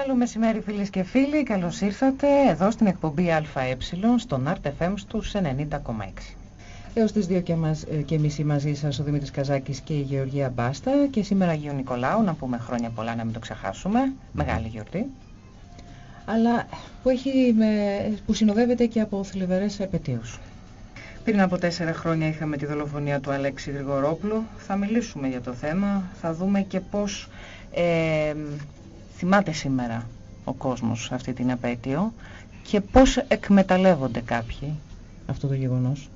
Καλό μεσημέρι φίλες και φίλοι, καλώς ήρθατε εδώ στην εκπομπή ΑΕ στον FM στους 90,6. Έως τις 2 και, μας, ε, και μισή μαζί σας ο Δημήτρης Καζάκης και η Γεωργία Μπάστα και σήμερα Αγίου Νικολάου, να πούμε χρόνια πολλά να μην το ξεχάσουμε, μεγάλη γιορτή. Αλλά που, έχει με, που συνοδεύεται και από θλιβερές επαιτίους. Πριν από τέσσερα χρόνια είχαμε τη δολοφονία του Αλέξη Γρηγορόπουλου. Θα μιλήσουμε για το θέμα, θα δούμε και πώς ε, θυμάται σήμερα ο κόσμος αυτή την επέτειο και πώς εκμεταλλεύονται κάποιοι αυτό το γεγονός.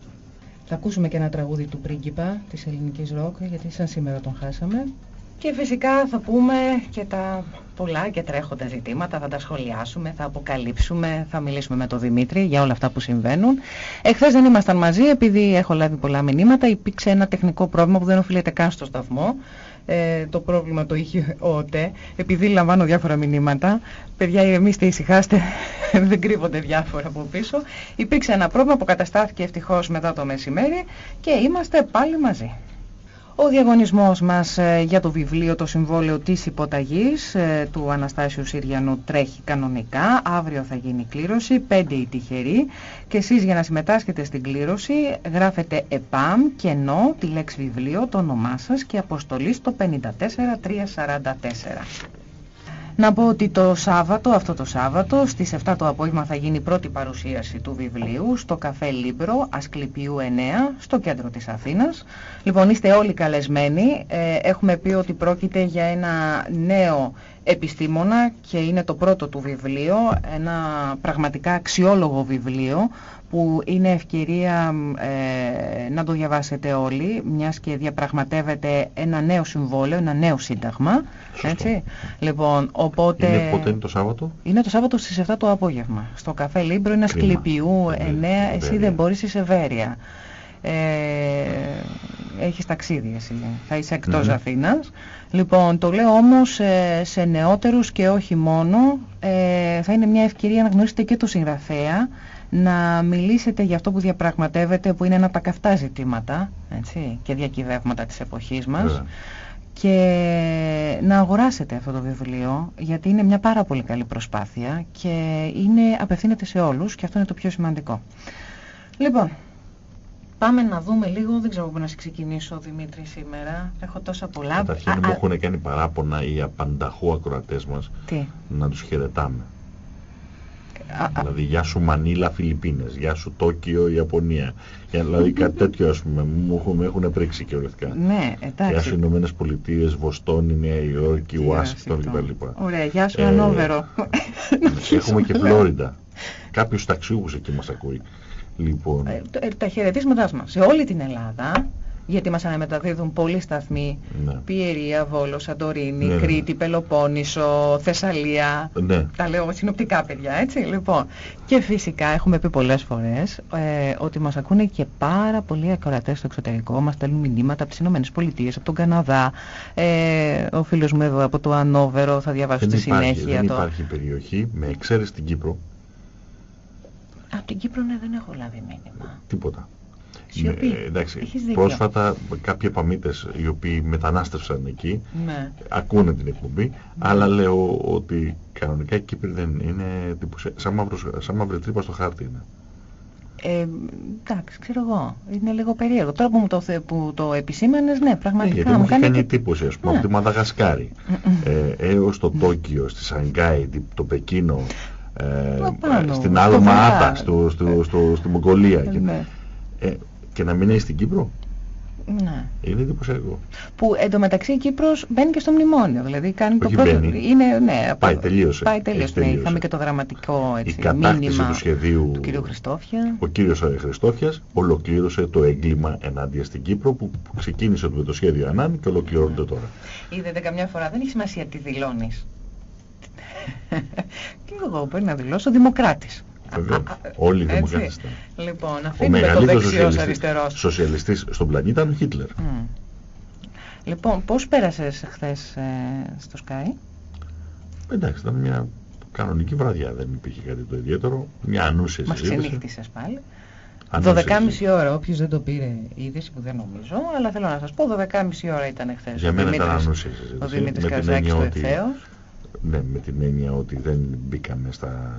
Θα ακούσουμε και ένα τραγούδι του πρίγκιπα της ελληνικής ροκ γιατί σαν σήμερα τον χάσαμε. Και φυσικά θα πούμε και τα πολλά και τρέχοντα ζητήματα, θα τα σχολιάσουμε, θα αποκαλύψουμε, θα μιλήσουμε με τον Δημήτρη για όλα αυτά που συμβαίνουν. Εχθές δεν ήμασταν μαζί επειδή έχω λάβει πολλά μηνύματα, υπήρξε ένα τεχνικό πρόβλημα που δεν οφείλεται καν στο σταθμό. Ε, το πρόβλημα το είχε ο ΟΤΕ, επειδή λαμβάνω διάφορα μηνύματα. Παιδιά, ηρεμήστε, ησυχάστε, δεν κρύβονται διάφορα από πίσω. Υπήρξε ένα πρόβλημα που καταστάθηκε ευτυχώς μετά το μεσημέρι και είμαστε πάλι μαζί. Ο διαγωνισμός μας ε, για το βιβλίο «Το συμβόλαιο της υποταγής» ε, του Αναστάσιου Συριανού τρέχει κανονικά. Αύριο θα γίνει κλήρωση, πέντε οι τυχεροί. Και εσείς για να συμμετάσχετε στην κλήρωση γράφετε ΕΠΑΜ, κενό, τη λέξη βιβλίο, το όνομά σας και αποστολή στο 54344. Να πω ότι το Σάββατο, αυτό το Σάββατο, στις 7 το απόγευμα θα γίνει η πρώτη παρουσίαση του βιβλίου στο καφέ Λίμπρο, Ασκληπιού 9, στο κέντρο της Αθήνας. Λοιπόν, είστε όλοι καλεσμένοι. Ε, έχουμε πει ότι πρόκειται για ένα νέο επιστήμονα και είναι το πρώτο του βιβλίο, ένα πραγματικά αξιόλογο βιβλίο που είναι ευκαιρία ε, να το διαβάσετε όλοι, μιας και διαπραγματεύεται ένα νέο συμβόλαιο, ένα νέο σύνταγμα. Έτσι. Λοιπόν, οπότε... Είναι πότε είναι το Σάββατο; Είναι το Σάββατο στις 7 το απόγευμα. Στο καφέ Λίμπρο είναι Ασκληπιού 9, εσύ δεν μπορείς, είσαι Βέροια. Ε, έχεις ταξίδι εσύ, θα είσαι εκτός mm Αθήνας. Λοιπόν, το λέω όμως ε, σε νεότερους και όχι μόνο, ε, θα είναι μια ευκαιρία να γνωρίσετε και το συγγραφέα, να μιλήσετε για αυτό που διαπραγματεύετε που είναι ένα από τα καυτά ζητήματα έτσι, και διακυβεύματα της εποχής μας και να αγοράσετε αυτό το βιβλίο γιατί είναι μια πάρα πολύ καλή προσπάθεια και είναι, απευθύνεται σε όλους και αυτό είναι το πιο σημαντικό. Λοιπόν, πάμε να δούμε λίγο, δεν ξέρω πού να σε ξεκινήσω Δημήτρη σήμερα, έχω τόσα πολλά. Καταρχήν μου έχουν κάνει παράπονα οι απανταχού ακροατές μας Τι; να τους χαιρετάμε. Δηλαδή, γεια σου Μανίλα, Φιλιππίνες, γεια σου Τόκιο, Ιαπωνία. Δηλαδή, κάτι τέτοιο, ας πούμε, μου έχουν πρίξει κυριολεκτικά. Ναι, εντάξει. Γεια σου Ηνωμένες Πολιτείες, Βοστόνη, Νέα Υόρκη, Ουάσιγκτον κτλ. Ωραία, γεια σου ε, Ανόβερο. Έχουμε και Φλόριντα. Κάποιους ταξιούχους εκεί μας ακούει. Λοιπόν. Ε, ε, τα χαιρετίσματάς μας σε όλη την Ελλάδα γιατί μας αναμεταδίδουν πολλοί σταθμοί, ναι. Πιερία, Βόλο, Σαντορίνη, ναι, ναι. Κρήτη, Πελοπόννησο, Θεσσαλία, ναι. τα λέω συνοπτικά παιδιά, έτσι, λοιπόν. Και φυσικά έχουμε πει πολλές φορές ε, ότι μας ακούνε και πάρα πολλοί ακροατές στο εξωτερικό, μας στέλνουν μηνύματα από τις Ηνωμένες Πολιτείες, από τον Καναδά, ε, ο φίλος μου εδώ από το Ανόβερο, θα διαβάσω στη συνέχεια. Δεν υπάρχει περιοχή, με εξαίρεση την Κύπρο; Από την Κύπρο ναι, δεν έχω λάβει μήνυμα. Τίποτα. Ναι, εντάξει, πρόσφατα κάποιοι επαμήτες οι οποίοι μετανάστευσαν εκεί ναι. ακούνε την εκπομπή, ναι. αλλά λέω ότι κανονικά η Κύπρη δεν είναι σαν, μαύρος, σαν μαύρη τρύπα στο χάρτη είναι. Ε, εντάξει, ξέρω εγώ. Είναι λίγο περίεργο. Τώρα που μου το, που το επισήμανες, ναι, πραγματικά. Ναι, γιατί μου, κάνει εντύπωση, ας πούμε, ναι. από τη Μαδαγασκάρη ε, έως το Τόκιο, στη Σανγκάη, το Πεκίνο, ε, στην Άλμα Άτα, στο, στο, στο, στη Μογγολία. Ναι. Ε, και να μην είναι στην Κύπρο. Ναι. Είναι εντυπωσιακό. Που εντωμεταξύ η Κύπρος μπαίνει και στο μνημόνιο. Δηλαδή κάνει Όχι το πρώτο. Μπαίνει. Είναι, ναι, πάει, τελείωσε. Πάει τελείωσε. Ναι, είχαμε και το δραματικό έτσι, η κατάκτηση του σχεδίου του κ. Χριστόφια. Ο κύριος Χριστόφιας ολοκλήρωσε το έγκλημα ενάντια στην Κύπρο που, που ξεκίνησε με το σχέδιο Ανάν και ολοκληρώνεται ναι. τώρα. Είδατε καμιά φορά, δεν έχει σημασία τι δηλώνεις. και εγώ πρέπει να δηλώσω δημοκράτης. Όλοι οι δημοκράτες Λοιπόν, αφήνουμε το δεξιός αριστερός. σοσιαλιστής στον πλανήτη ήταν ο Χίτλερ. Λοιπόν, πώς πέρασες χθες ε, στο Sky? Εντάξει, ήταν μια κανονική βραδιά, δεν υπήρχε κάτι το ιδιαίτερο. Μια ανούσια συζήτηση. Μας ξενύχτησες πάλι. 12.30 ώρα, όποιος δεν το πήρε είδηση που δεν νομίζω, αλλά θέλω να σας πω 12.30 ώρα ήταν χθες. Για μένα ήταν ανούσια συζήτηση. Ο Δημήτρης Καζάκης του Ευθέως. ναι, με την έννοια ότι δεν μπήκαμε στα,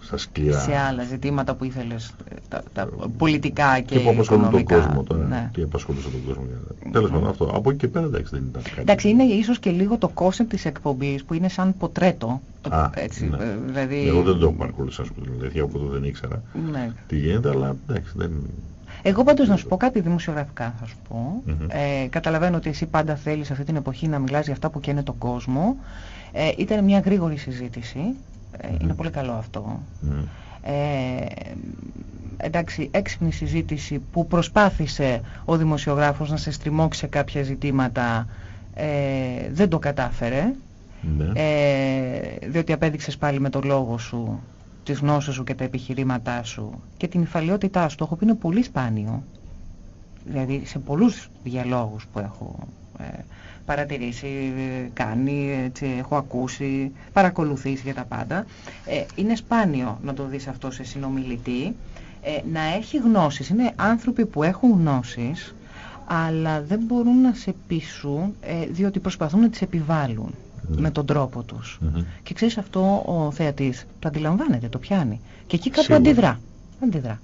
στα σκληρά. Σε άλλα ζητήματα που ήθελες, τα, τα πολιτικά και, και που απασχολούν τον κόσμο τώρα. Ναι. Τι απασχολούσε τον κόσμο. Τέλος πάντων αυτό. Από εκεί και πέρα εντάξει δεν ήταν κάτι. Εντάξει είναι ίσως και λίγο το κόσεπτ της εκπομπής που είναι σαν ποτρέτο. Α, έτσι, ναι. Ε, δηλαδή... Εγώ δεν το έχω παρακολουθήσει, ας πούμε, δηλαδή, οπότε δεν ήξερα ναι. τι γίνεται, αλλά εντάξει δεν... Εγώ πάντως να σου πω κάτι δημοσιογραφικά θα σου πω. Mm -hmm. ε, καταλαβαίνω ότι εσύ πάντα θέλεις αυτή την εποχή να μιλάς για αυτά που καίνε τον κόσμο. Ε, ήταν μια γρήγορη συζήτηση. Ε, mm -hmm. Είναι πολύ καλό αυτό. Mm -hmm. ε, εντάξει, έξυπνη συζήτηση που προσπάθησε ο δημοσιογράφος να σε στριμώξει σε κάποια ζητήματα ε, δεν το κατάφερε. Ναι. Ε, διότι απέδειξες πάλι με το λόγο σου τις γνώσεις σου και τα επιχειρήματά σου και την υφαλιότητά σου. Το έχω πει είναι πολύ σπάνιο. Δηλαδή σε πολλούς διαλόγους που έχω ε, παρατηρήσει, κάνει, έτσι, έχω ακούσει, παρακολουθήσει για τα πάντα. Ε, είναι σπάνιο να το δεις αυτό σε συνομιλητή, ε, να έχει γνώσεις. Είναι άνθρωποι που έχουν γνώσεις, αλλά δεν μπορούν να σε πείσουν ε, διότι προσπαθούν να τις επιβάλλουν ναι. με τον τρόπο τους. Και ξέρεις αυτό ο θεατής το αντιλαμβάνεται, το πιάνει. Και εκεί κάπου αντιδρά. αντιδρά.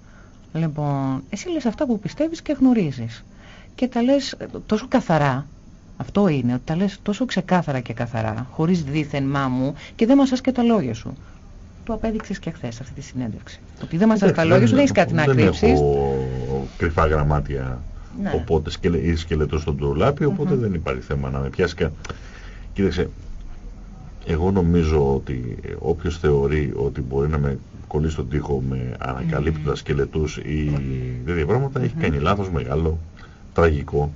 Λοιπόν, εσύ λες αυτά που πιστεύεις και γνωρίζεις. Και τα λες τόσο καθαρά, αυτό είναι, ότι τα λες τόσο ξεκάθαρα και καθαρά, χωρίς δίθεν μάμου και δεν μας και τα λόγια σου. Το απέδειξες και χθες αυτή τη συνέντευξη. Ότι δεν μας τα λόγια σου, δεν έχεις κάτι να κρύψεις. Δεν έχω κρυφά γραμμάτια, ναι. οπότε σκελε, σκελετό στον τουρλάπι, οπότε δεν υπάρχει θέμα να με πιάσει. Κοίταξε, εγώ νομίζω ότι όποιος θεωρεί ότι μπορεί να με κολλήσει στον τοίχο με ανακαλύπτοντας mm. σκελετούς ή τέτοια πράγματα έχει κάνει λάθος μεγάλο, τραγικό.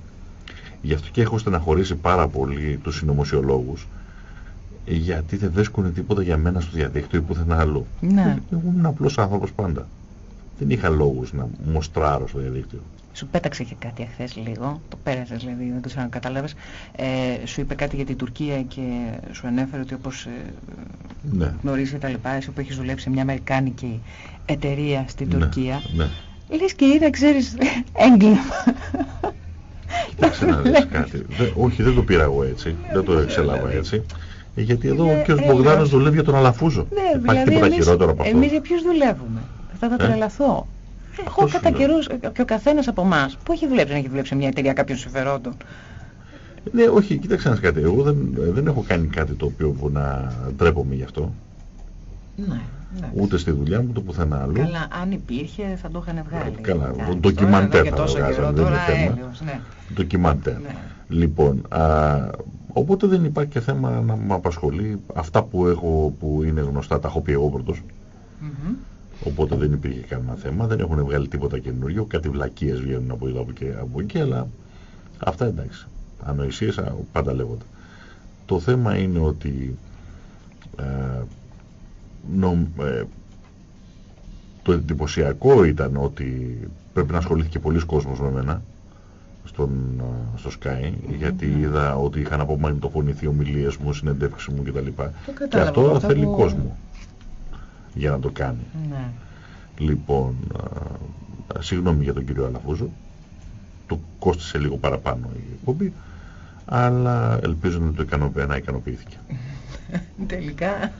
Γι' αυτό και έχω στεναχωρήσει πάρα πολύ τους συνωμοσιολόγους γιατί δεν βρίσκουν τίποτα για μένα στο διαδίκτυο ή πουθενά αλλού. Ναι. Εγώ ήμουν απλός άνθρωπος πάντα. Δεν είχα λόγους να μοστράρω στο διαδίκτυο. Σου πέταξε και κάτι εχθές λίγο, το πέρασες δηλαδή, δεν το ξέρω αν κατάλαβες. Ε, σου είπε κάτι για την Τουρκία και σου ανέφερε ότι όπως ε, ναι. γνωρίζεις τα λοιπά, εσύ που έχεις δουλέψει σε μια αμερικάνικη εταιρεία στην ναι, Τουρκία, ναι. λες και είδα, ξέρεις, έγκλημα. Κοίταξε να δεις κάτι. όχι, δεν το πήρα εγώ έτσι, δεν το εξέλαβα έτσι. Ε, γιατί εδώ ο κ. Μπογδάνος δουλεύει για τον Αλαφούζο. Ναι, Υπάρχει δηλαδή τίποτα χειρότερο από αυτό. Εμείς για ποιους δουλεύουμε; Θα τα ε; τρελαθώ. Εγώ κατά καιρούς και ο καθένας από εμάς που έχει δουλέψει, έχει δουλέψει μια εταιρεία κάποιων συμφερόντων; Ναι, όχι, κοίταξε να κάτι. Εγώ δεν, δεν έχω κάνει κάτι το οποίο που να ντρέπομαι γι' αυτό. Ναι, Ούτε στη δουλειά μου, ούτε πουθενά άλλο. Καλά, αν υπήρχε θα το είχαν βγάλει. Καλά, ντοκιμαντέρ θα το βγάζανε, δεν είναι θέμα. Ναι. Ντοκιμαντέρ. Ναι. Λοιπόν, α, οπότε δεν υπάρχει και θέμα να με απασχολεί. Αυτά που έχω που είναι γνωστά τα έχω πει εγώ πρώτος. Mm Οπότε δεν υπήρχε κανένα θέμα, δεν έχουν βγάλει τίποτα καινούριο, κάτι βλακίες βγαίνουν από εδώ από εκεί, από εκεί αλλά αυτά εντάξει. Ανοησίες πάντα λέγονται. Το θέμα είναι ότι ε, νο, ε, το εντυπωσιακό ήταν ότι πρέπει να ασχολήθηκε πολλοί κόσμος με μένα στον, ε, στο Sky γιατί είδα ότι είχαν απομαγνητοφωνηθεί ομιλίες μου, συνεντεύξεις μου κτλ. Και αυτό θέλει κόσμο για να το κάνει. Ναι. Λοιπόν, α, συγγνώμη για τον κύριο Αλαφούζο, το κόστησε λίγο παραπάνω η εκπομπή, αλλά ελπίζω να το ικανοποιεί, να ικανοποιήθηκε. Τελικά,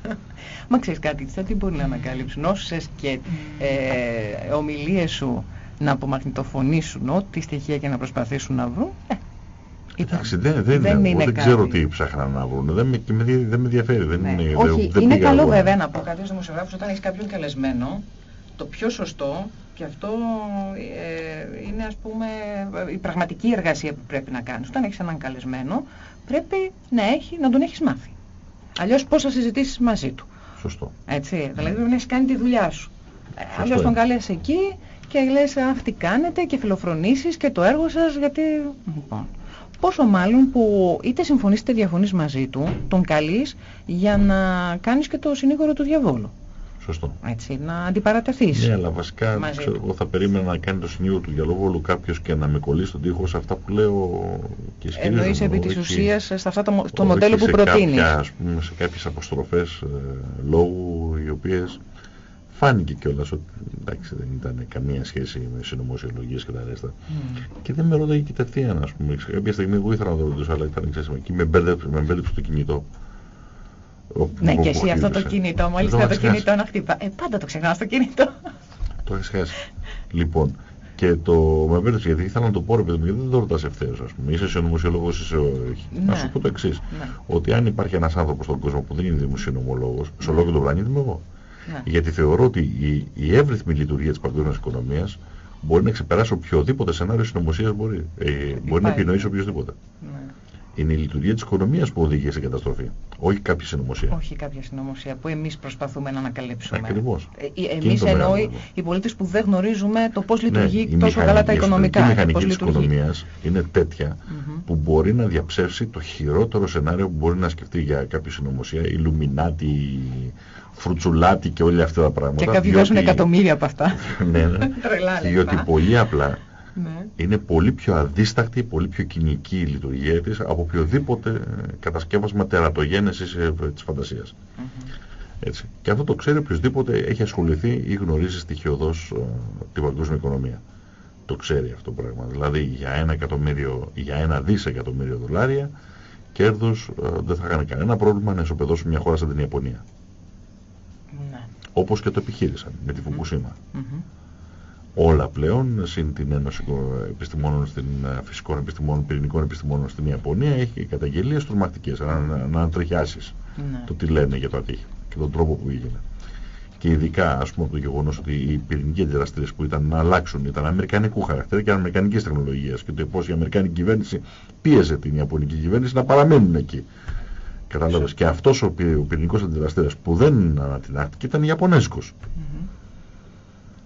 μα ξέρεις κάτι, τι μπορεί να ανακαλύψουν όσες και ε, ομιλίες σου να απομαγνητοφωνήσουν ό,τι στοιχεία και να προσπαθήσουν να βρουν, ε, Εντάξει, δεν, δεν, δεν είναι δεν ξέρω τι ψάχναν να βρουν. Δεν με, δεν με ενδιαφέρει. Δεν ναι. είναι, Όχι, δεν, είναι καλό βέβαια να πω κάτι ως δημοσιογράφος όταν έχεις κάποιον καλεσμένο. Το πιο σωστό και αυτό ε, είναι ας πούμε η πραγματική εργασία που πρέπει να κάνεις. Όταν έχεις έναν καλεσμένο πρέπει να, έχει, να τον έχεις μάθει. Αλλιώς πώς θα συζητήσεις μαζί του. Σωστό. Έτσι, δηλαδή πρέπει να έχεις κάνει τη δουλειά σου. Ε, Αλλιώς τον καλέσει εκεί και λες αυτή κάνετε και φιλοφρονήσεις και το έργο σας γιατί... Λοιπόν. Πόσο μάλλον που είτε συμφωνείς είτε διαφωνείς μαζί του, τον καλείς για να κάνεις και το συνήγορο του διαβόλου. Σωστό. Έτσι, να αντιπαρατεθείς. Ναι, αλλά βασικά ξέρω, εγώ θα περίμενα να κάνει το συνήγορο του διαβόλου κάποιος και να με κολλήσει τον τοίχο σε αυτά που λέω και ισχυρίζομαι. Εννοείς επί της ουσίας σε αυτά το, το μοντέλο που προτείνεις. Κάποια, ας πούμε, σε κάποιες αποστροφές ε, λόγου οι οποίες φάνηκε κιόλας ότι εντάξει, δεν ήταν καμία σχέση με συνωμοσιολογίες και τα ρέστα. Mm. Και δεν με ρώταγε κατευθείαν, ας πούμε. Κάποια στιγμή εγώ ήθελα να το ρωτήσω, αλλά ήταν εξέσιμο. Και με μπέρδεψε, με μπέρδεψε το κινητό. Ναι, και εσύ αυτό το κινητό, μόλις το κινητό να χτυπά. Ε, πάντα το ξεχνάω το κινητό. Το έχεις χάσει. Λοιπόν, και το με μπέρδεψε γιατί ήθελα να το πω ρε παιδί μου, γιατί δεν το ρωτάς ευθέως ας πούμε. Είσαι νομοσιολόγος, είσαι όχι. Ναι. Να σου πω το εξής. Ναι. Ότι αν υπάρχει ένας άνθρωπος στον κόσμο που δεν είναι δημοσιονομολόγος, ναι. σε ολόκληρο τον πλανήτη είμαι εγώ. Ναι. Γιατί θεωρώ ότι η, η εύρυθμη λειτουργία της παγκόσμιας οικονομίας μπορεί να ξεπεράσει οποιοδήποτε σενάριο συνωμοσίας μπορεί. Ε, μπορεί να επινοήσει οποιοδήποτε. Ναι είναι η λειτουργία της οικονομίας που οδηγεί σε καταστροφή. Όχι κάποια συνωμοσία. Όχι κάποια συνωμοσία που εμείς προσπαθούμε να ανακαλύψουμε. Ακριβώς. Ε, εμείς εννοώ οι πολίτες που δεν γνωρίζουμε το πώς ναι, λειτουργεί ναι, τόσο καλά τα οικονομικά. Η μηχανική της οικονομίας είναι τέτοια που μπορεί να διαψεύσει το χειρότερο σενάριο που μπορεί να σκεφτεί για κάποια συνωμοσία, Ιλουμινάτη, Φρουτσουλάτη και όλα αυτά τα πράγματα. Και κάποιοι δώσουν εκατομμύρια από αυτά. ναι, ναι. διότι πολύ απλά ναι. είναι πολύ πιο αδίστακτη, πολύ πιο κοινική η λειτουργία της από οποιοδήποτε κατασκεύασμα τερατογένεσης ε, της φαντασίας. Έτσι. Και αυτό το ξέρει οποιοδήποτε έχει ασχοληθεί ή γνωρίζει στοιχειοδός uh, την παγκόσμια οικονομία. Το ξέρει αυτό το πράγμα. Δηλαδή για ένα, εκατομμύριο, για ένα δισεκατομμύριο δολάρια κέρδους uh, δεν θα είχαν κανένα πρόβλημα να ισοπεδώσουν μια χώρα σαν την Ιαπωνία. Ναι. Όπως και το επιχείρησαν με τη Φουκουσίμα όλα πλέον, συν την Ένωση Επιστημόνων στην, ε, Φυσικών Επιστημόνων, Πυρηνικών Επιστημόνων στην Ιαπωνία, έχει καταγγελίες τρομακτικές, να, να, να ναι. το τι λένε για το ατύχημα και τον τρόπο που έγινε. Και ειδικά, ας πούμε, το γεγονός ότι οι πυρηνικοί αντιδραστήρες που ήταν να αλλάξουν ήταν αμερικανικού χαρακτήρα και αμερικανικής τεχνολογίας και το πώς η αμερικανική κυβέρνηση πίεζε την ιαπωνική κυβέρνηση να παραμένουν εκεί. Κατάλαβες; Και αυτός ο, ο πυρηνικός αντιδραστήρας που δεν ανατινάχτηκε ήταν Ιαπωνέζικος.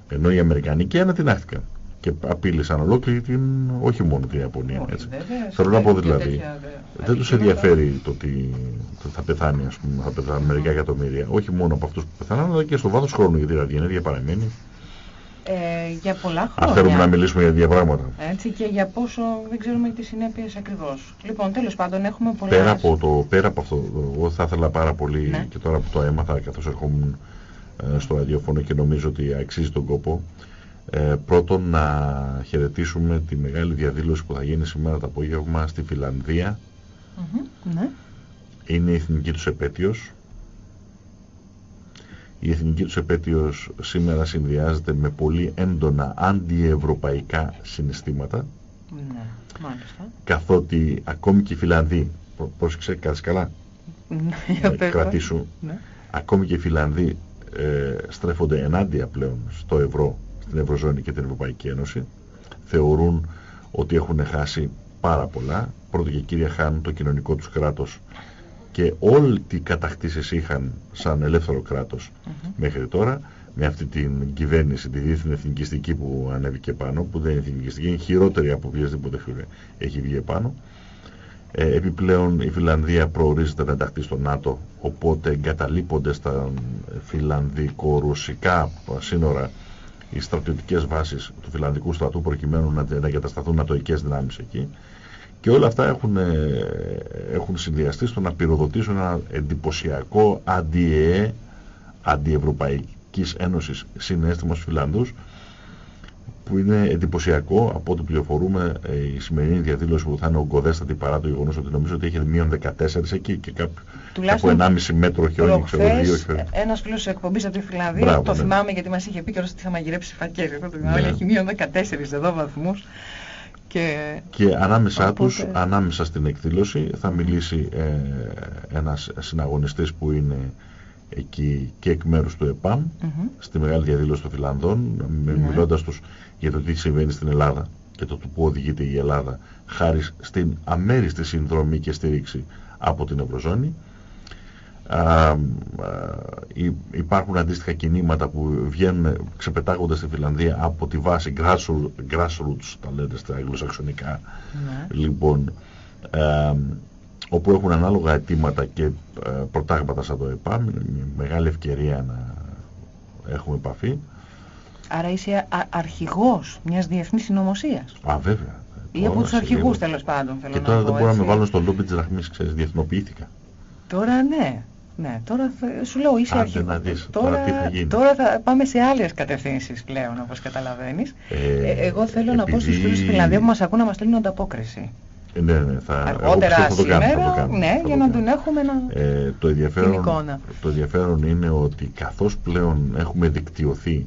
Ενώ οι Αμερικανικοί ανατινάχθηκαν και απείλησαν ολόκληρη την, όχι μόνο την Ιαπωνία. Έτσι. Θέλω να πω δηλαδή, δεν τους ενδιαφέρει το ότι θα πεθάνει, ας πούμε, θα πεθάνουν μερικά εκατομμύρια, όχι μόνο από αυτούς που πεθάνουν, αλλά και στο βάθος χρόνου, γιατί η ραδιενέργεια παραμένει. Ε, για πολλά χρόνια. Αν θέλουμε να μιλήσουμε για δύο πράγματα. Έτσι και για πόσο δεν ξέρουμε τις συνέπειες ακριβώς. Λοιπόν, τέλος πάντων έχουμε πολλά... Πέρα από, το, πέρα από αυτό, εγώ θα ήθελα πάρα πολύ ναι. και τώρα που το έμαθα καθώς ερχόμουν ε, στο ραδιόφωνο και νομίζω ότι αξίζει τον κόπο. Ε, πρώτον να χαιρετήσουμε τη μεγάλη διαδήλωση που θα γίνει σήμερα το απόγευμα στη Φιλανδία. ναι. Είναι η εθνική τους επέτειος. Η εθνική τους επέτειος σήμερα συνδυάζεται με πολύ έντονα αντιευρωπαϊκά συναισθήματα. Ναι, μάλιστα. Καθότι ακόμη και οι Φιλανδοί, πρόσεξε, κάτσε καλά, ναι, ε, κρατήσου, ναι. ακόμη και οι Φιλανδοί ε, στρέφονται ενάντια πλέον στο ευρώ, στην Ευρωζώνη και την Ευρωπαϊκή Ένωση. Θεωρούν ότι έχουν χάσει πάρα πολλά. Πρώτο και κύρια χάνουν το κοινωνικό τους κράτος και όλοι τι κατακτήσεις είχαν σαν ελεύθερο κράτος μέχρι τώρα με αυτή την κυβέρνηση, τη διεθνή εθνικιστική που ανέβηκε πάνω, που δεν είναι εθνικιστική, είναι χειρότερη από οποιασδήποτε έχει βγει επάνω. Ε, επιπλέον η Φιλανδία προορίζεται να ενταχθεί στο ΝΑΤΟ, οπότε εγκαταλείπονται στα φιλανδικο-ρωσικά σύνορα οι στρατιωτικές βάσεις του φιλανδικού στρατού προκειμένου να, να εγκατασταθούν νατοικές δυνάμεις εκεί. Και όλα αυτά έχουν, ε, έχουν συνδυαστεί στο να πυροδοτήσουν ένα εντυπωσιακό αντιεέ, αντιευρωπαϊκής ένωσης συνέστημα στους Φιλανδούς, που είναι εντυπωσιακό από ό,τι πληροφορούμε ε, η σημερινή διαδήλωση που θα είναι ογκοδέστατη παρά το γεγονός ότι νομίζω ότι έχει μείον 14 εκεί και κάπου από 1,5 μέτρο χιόνι, ξέρω δύο χιόνι. Ένας φίλος εκπομπής από τη Φιλανδία, το ναι. θυμάμαι γιατί μας είχε πει και ότι θα μαγειρέψει φακέλι. Αυτό το θυμάμαι, ναι. έχει μείον 14 εδώ βαθμούς. Και, και ανάμεσά Οπότε... τους, ανάμεσα στην εκδήλωση θα μιλήσει ε, ένας συναγωνιστής που είναι εκεί και εκ μέρους του ΕΠΑΜ mm -hmm. στη μεγάλη διαδήλωση των Φιλανδών mm -hmm. μιλώντας τους για το τι συμβαίνει στην Ελλάδα και το που οδηγείται η Ελλάδα χάρη στην αμέριστη συνδρομή και στήριξη από την Ευρωζώνη. Α, α, υπάρχουν αντίστοιχα κινήματα που βγαίνουν, ξεπετάγονται στη Φιλανδία από τη βάση grassroots, τα λέτε στα αγγλοσαξονικά. Ναι. Λοιπόν, α, όπου έχουν ανάλογα αιτήματα και προτάγματα σαν το ΕΠΑΜ, είναι μια μεγάλη ευκαιρία να έχουμε επαφή. Άρα είσαι αρχηγός μιας διεθνής συνωμοσίας. Α, βέβαια. Ή από τους αρχηγούς τέλος πάντων. Θέλω και τώρα δεν μπορώ να με βάλω στο λόμπι της Ραχμής, ξέρεις, διεθνοποιήθηκα. Τώρα ναι. Ναι, τώρα θα, σου λέω είσαι αρχηγός. Να δεις, τώρα, τώρα, τι θα γίνει. τώρα θα πάμε σε άλλες κατευθύνσεις πλέον, όπως καταλαβαίνεις. Ε, ε, εγώ θέλω επειδή... να πω στους φίλους της Φιλανδία που μας ακούν να μας στέλνουν ανταπόκριση. ναι, ναι, θα, αργότερα θα το σήμερα, κάνω, θα το κάνω, ναι, θα για το να κάνω. τον έχουμε ένα, Ε, το, ενδιαφέρον, την εικόνα. το ενδιαφέρον είναι ότι καθώς πλέον έχουμε δικτυωθεί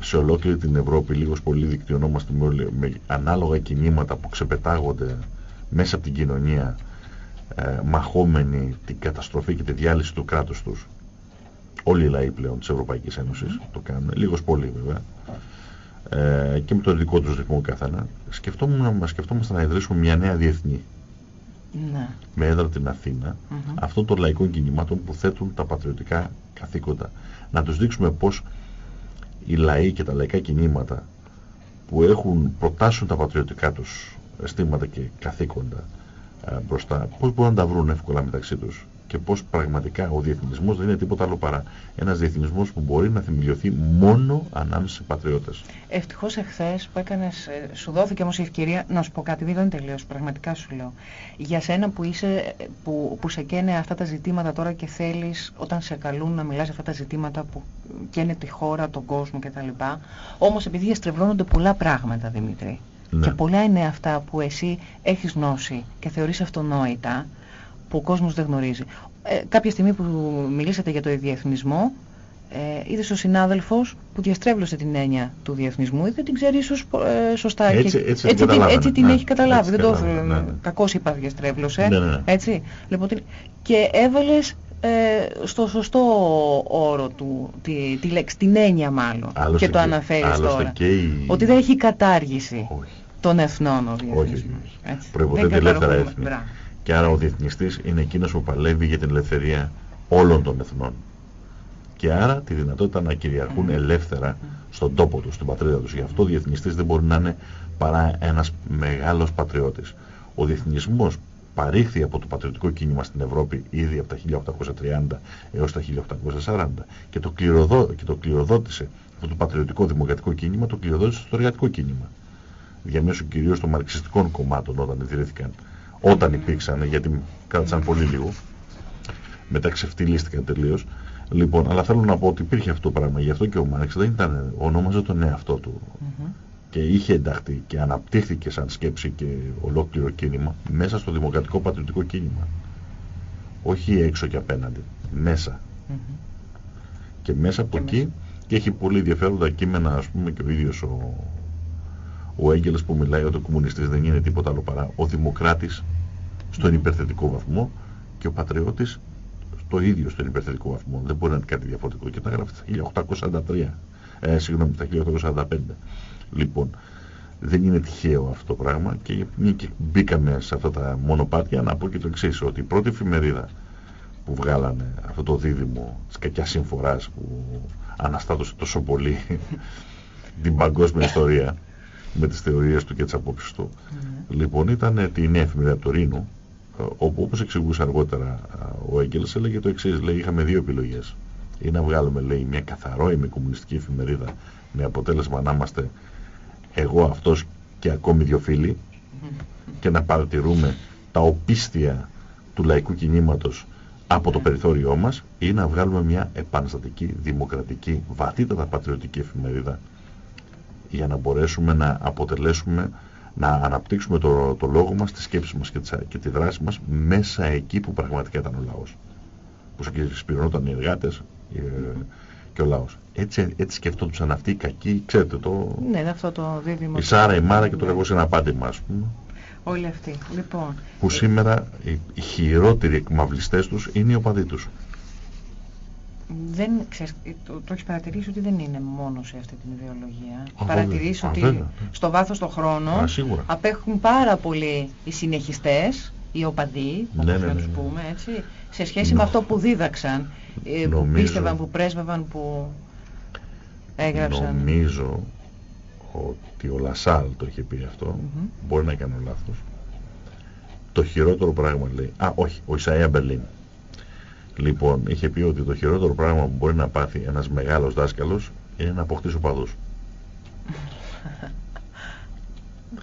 σε ολόκληρη την Ευρώπη, λίγος πολύ δικτυωνόμαστε με, όλη- με ανάλογα κινήματα που ξεπετάγονται μέσα από την κοινωνία, ε, μαχόμενοι την καταστροφή και τη διάλυση του κράτους τους. Όλοι οι λαοί πλέον της Ευρωπαϊκής Ένωσης το κάνουν, λίγος πολύ βέβαια. Ε, και με τον δικό τους ρυθμό καθένα, σκεφτόμουν, σκεφτόμαστε να ιδρύσουμε μια νέα διεθνή Ναι. με έδρα την Αθήνα Μμμ. αυτών των λαϊκών κινημάτων που θέτουν τα πατριωτικά καθήκοντα. Να τους δείξουμε πώς οι λαοί και τα λαϊκά κινήματα που έχουν προτάσουν τα πατριωτικά τους αισθήματα και καθήκοντα ε, μπροστά, πώς μπορούν να τα βρουν εύκολα μεταξύ τους; Και πώς πραγματικά ο διεθνισμός δεν είναι τίποτα άλλο παρά ένας διεθνισμός που μπορεί να θεμελιωθεί μόνο ανάμεσα σε πατριώτες. Ευτυχώς εχθές που έκανες, σου δόθηκε όμως η ευκαιρία να σου πω κάτι, δεν τελείω. Πραγματικά σου λέω. Για σένα που, είσαι, ε, που, που σε καίνε αυτά τα ζητήματα τώρα και θέλεις όταν σε καλούν να μιλάς για αυτά τα ζητήματα που καίνε τη χώρα, τον κόσμο κτλ. Όμως επειδή διαστρεβλώνονται πολλά πράγματα, Δημήτρη. Ναι. Και πολλά είναι αυτά που εσύ έχεις γνώση και θεωρείς αυτονόητα, που ο κόσμος δεν γνωρίζει. Ε, κάποια στιγμή που μιλήσατε για το διεθνισμό, ε, είδες ο συνάδελφος που διαστρέβλωσε την έννοια του διεθνισμού ή δεν την ξέρει ίσως ε, σωστά. Έτσι- και, έτσι την την, καταλάβαινε, έτσι την ναι. έχει καταλάβει. Έτσι δεν το καταλάβαινε, ναι, ναι. κακώς είπα διαστρέβλωσε. Ναι, ναι, ναι. Έτσι. Λοιπόν, την- και έβαλες ε, στο σωστό όρο του, τη, τη λέξη, την έννοια μάλλον. Άλλωστε και το και- αναφέρεις άλλωστε τώρα. και η- Ότι δεν έχει κατάργηση Όχι. των εθνών ο Όχι, διεθνισμός. όχι. Έτσι. Προϋποθέτει Δεν ελεύθερα καταργούμε. έθνη. Μπράβο. Και άρα ο διεθνιστής είναι εκείνος που παλεύει για την ελευθερία όλων των εθνών. Και άρα τη δυνατότητα να κυριαρχούν ελεύθερα στον τόπο τους, στην πατρίδα τους. Γι' αυτό ο διεθνιστής δεν μπορεί να είναι παρά ένας μεγάλος πατριώτης. Ο διεθνισμός παρήχθη από το πατριωτικό κίνημα στην Ευρώπη ήδη από τα 1830 έως τα 1840 και το, κληροδό, και το κληροδότησε αυτό το πατριωτικό δημοκρατικό κίνημα, το κληροδότησε στο εργατικό κίνημα διαμέσου κυρίως των μαρξιστικών κομμάτων όταν ιδρύθηκαν, όταν υπήρξαν, γιατί κράτησαν πολύ λίγο, μετά ξεφτυλίστηκαν τελείως. Λοιπόν, αλλά θέλω να πω ότι υπήρχε αυτό το πράγμα. Γι' αυτό και ο Μάρξ δεν ήταν, ονόμαζε τον εαυτό του Μμμ. και είχε ενταχθεί και αναπτύχθηκε σαν σκέψη και ολόκληρο κίνημα μέσα στο δημοκρατικό πατριωτικό κίνημα. Όχι έξω και απέναντι, μέσα. Μμμ. Και μέσα από Και εκεί και έχει πολύ ενδιαφέροντα κείμενα, ας πούμε, και ο ίδιος ο, ο Έγγελς που μιλάει ότι ο κομμουνιστής δεν είναι τίποτα άλλο παρά ο δημοκράτης στον υπερθετικό βαθμό και ο πατριώτης το ίδιο στον υπερθετικό βαθμό. Δεν μπορεί να είναι κάτι διαφορετικό. Και τα γράφει στα 1843. Ε, συγγνώμη, στα 1845. Λοιπόν, δεν είναι τυχαίο αυτό το πράγμα και μια και μπήκαμε σε αυτά τα μονοπάτια να πω και το εξής ότι η πρώτη εφημερίδα που βγάλανε αυτό το δίδυμο της κακιάς συμφοράς που αναστάτωσε τόσο πολύ την παγκόσμια ιστορία με τις θεωρίες του και τις απόψεις του. Λοιπόν, ήταν τη νέα εφημερίδα του Ρήνου, ε, όπου όπως εξηγούσε αργότερα ε, ο Έγγελς έλεγε το εξής, λέει είχαμε δύο επιλογές. Ή να βγάλουμε, λέει, μια καθαρό ημικομμουνιστική εφημερίδα με αποτέλεσμα να είμαστε εγώ αυτός και ακόμη δύο φίλοι και να παρατηρούμε τα οπίστια του λαϊκού κινήματος από το περιθώριό μας ή να βγάλουμε μια επαναστατική, δημοκρατική, βαθύτατα πατριωτική εφημερίδα για να μπορέσουμε να αποτελέσουμε, να αναπτύξουμε το, το λόγο μας, τη σκέψη μας και, τις- και τη δράση μας μέσα εκεί που πραγματικά ήταν ο λαός. Που συσπηρωνόταν οι εργάτες ε, και ο λαός. Έτσι, έτσι σκεφτόντουσαν αυτοί οι κακοί, ξέρετε το... Ναι, είναι αυτό το δίδυμο. Η Σάρα, η Μάρα και το Ναι. κακό σε ένα πάντημα, ας πούμε. Όλοι αυτοί. Λοιπόν, Που σήμερα οι, οι χειρότεροι εκμαυλιστές τους είναι οι οπαδοί τους. Δεν ξέρεις, το, το έχεις παρατηρήσει ότι δεν είναι μόνο σε αυτή την ιδεολογία. Α, Παρατηρήσει βέβαια. Α, ότι βέβαια. στο βάθος των χρόνων Α, σίγουρα. απέχουν πάρα πολύ οι συνεχιστές, οι οπαδοί, Ναι, όπως ναι, να ναι, τους ναι. πούμε, έτσι, σε σχέση Νο- με αυτό που δίδαξαν, ε, που Νομίζω- πίστευαν, που πρέσβευαν, που έγραψαν. Νομίζω ότι ο Λασάλ το είχε πει αυτό, Μμμ. μπορεί να κάνω λάθος. Το χειρότερο πράγμα λέει, α όχι, ο Ισαΐα Μπερλίν. Λοιπόν, είχε πει ότι το χειρότερο πράγμα που μπορεί να πάθει ένας μεγάλος δάσκαλος είναι να αποκτήσει οπαδούς.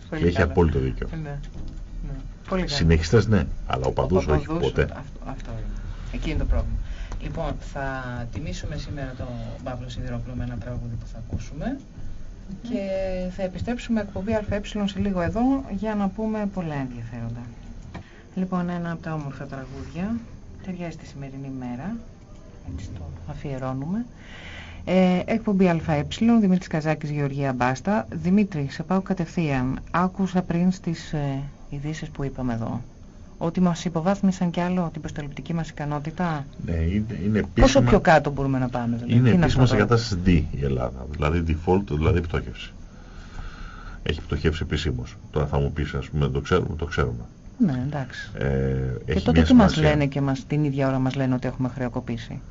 Πολύ Και έχει καλά. απόλυτο δίκιο. Ναι, ναι. Πολύ καλά. Συνεχιστές ναι, αλλά οπαδούς όχι Οπαδούς, ποτέ. Αυτό, αυτό είναι. Εκεί είναι το πρόβλημα. Λοιπόν, θα τιμήσουμε σήμερα τον Παύλο Σιδηρόπουλο με ένα τραγούδι που θα ακούσουμε. και θα επιστρέψουμε εκπομπή ΑΕ σε λίγο εδώ για να πούμε πολλά ενδιαφέροντα. Λοιπόν, ένα από τα όμορφα τραγούδια ταιριάζει τη σημερινή μέρα, έτσι το αφιερώνουμε. Ε, εκπομπή ΑΕ, Δημήτρης Καζάκης, Γεωργία Μπάστα. Δημήτρη, σε πάω κατευθείαν. Άκουσα πριν στις ε, ειδήσεις που είπαμε εδώ ότι μας υποβάθμισαν κι άλλο την προσταληπτική μας ικανότητα. Ναι, είναι, είναι επίσημα... Πόσο πιο κάτω μπορούμε να πάμε. Δηλαδή; Είναι επίσημα σε κατάσταση D η Ελλάδα, δηλαδή default, δηλαδή πτώχευση. Έχει πτωχεύσει επισήμω. Τώρα θα μου πεις, ας πούμε, το ξέρουμε, το ξέρουμε. Ναι, εντάξει. Ε, και τότε τι μας λένε και μας, την ίδια ώρα μας λένε ότι έχουμε χρεοκοπήσει;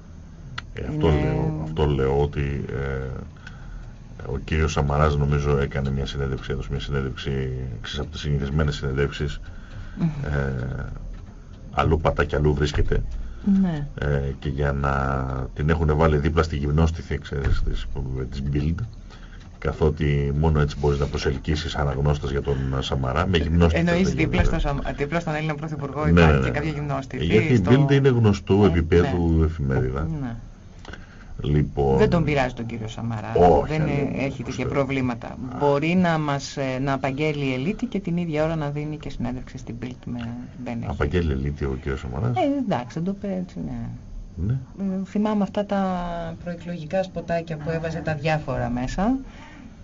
Ε, αυτό, είναι... λέω, αυτό λέω ότι ε, ο κύριος Σαμαράς νομίζω έκανε μια συνέντευξη, έδωσε μια συνέντευξη, ξέρεις από τις συνηθισμένες συνέντευξεις, ε, αλλού πατά και αλλού βρίσκεται. Ναι. Ε, και για να την έχουν βάλει δίπλα στη γυμνόστιθη, ξέρεις, της, της Build, καθότι μόνο έτσι μπορείς να προσελκύσεις αναγνώστες για τον Σαμαρά με γυμνόστιθη. Εννοείς δίπλα, στο, δίπλα στον Έλληνα Πρωθυπουργό ναι, υπάρχει ναι, και κάποια γυμνόστιθη. Γιατί η Build είναι γνωστού ε, επίπεδου ναι. εφημερίδα. Ναι. Λοιπόν... Δεν τον πειράζει τον κύριο Σαμαρά. δεν έχει τέτοια προβλήματα. Μπορεί να μας ε, να απαγγέλει η ελίτη και την ίδια ώρα να δίνει και συνέντευξη στην Bild με δεν έχει. Απαγγέλει ελίτη ο κύριος Σαμαράς; Ε, εντάξει, δεν το πει έτσι, ναι. ναι. Ε, θυμάμαι αυτά τα προεκλογικά σποτάκια που έβαζε τα διάφορα μέσα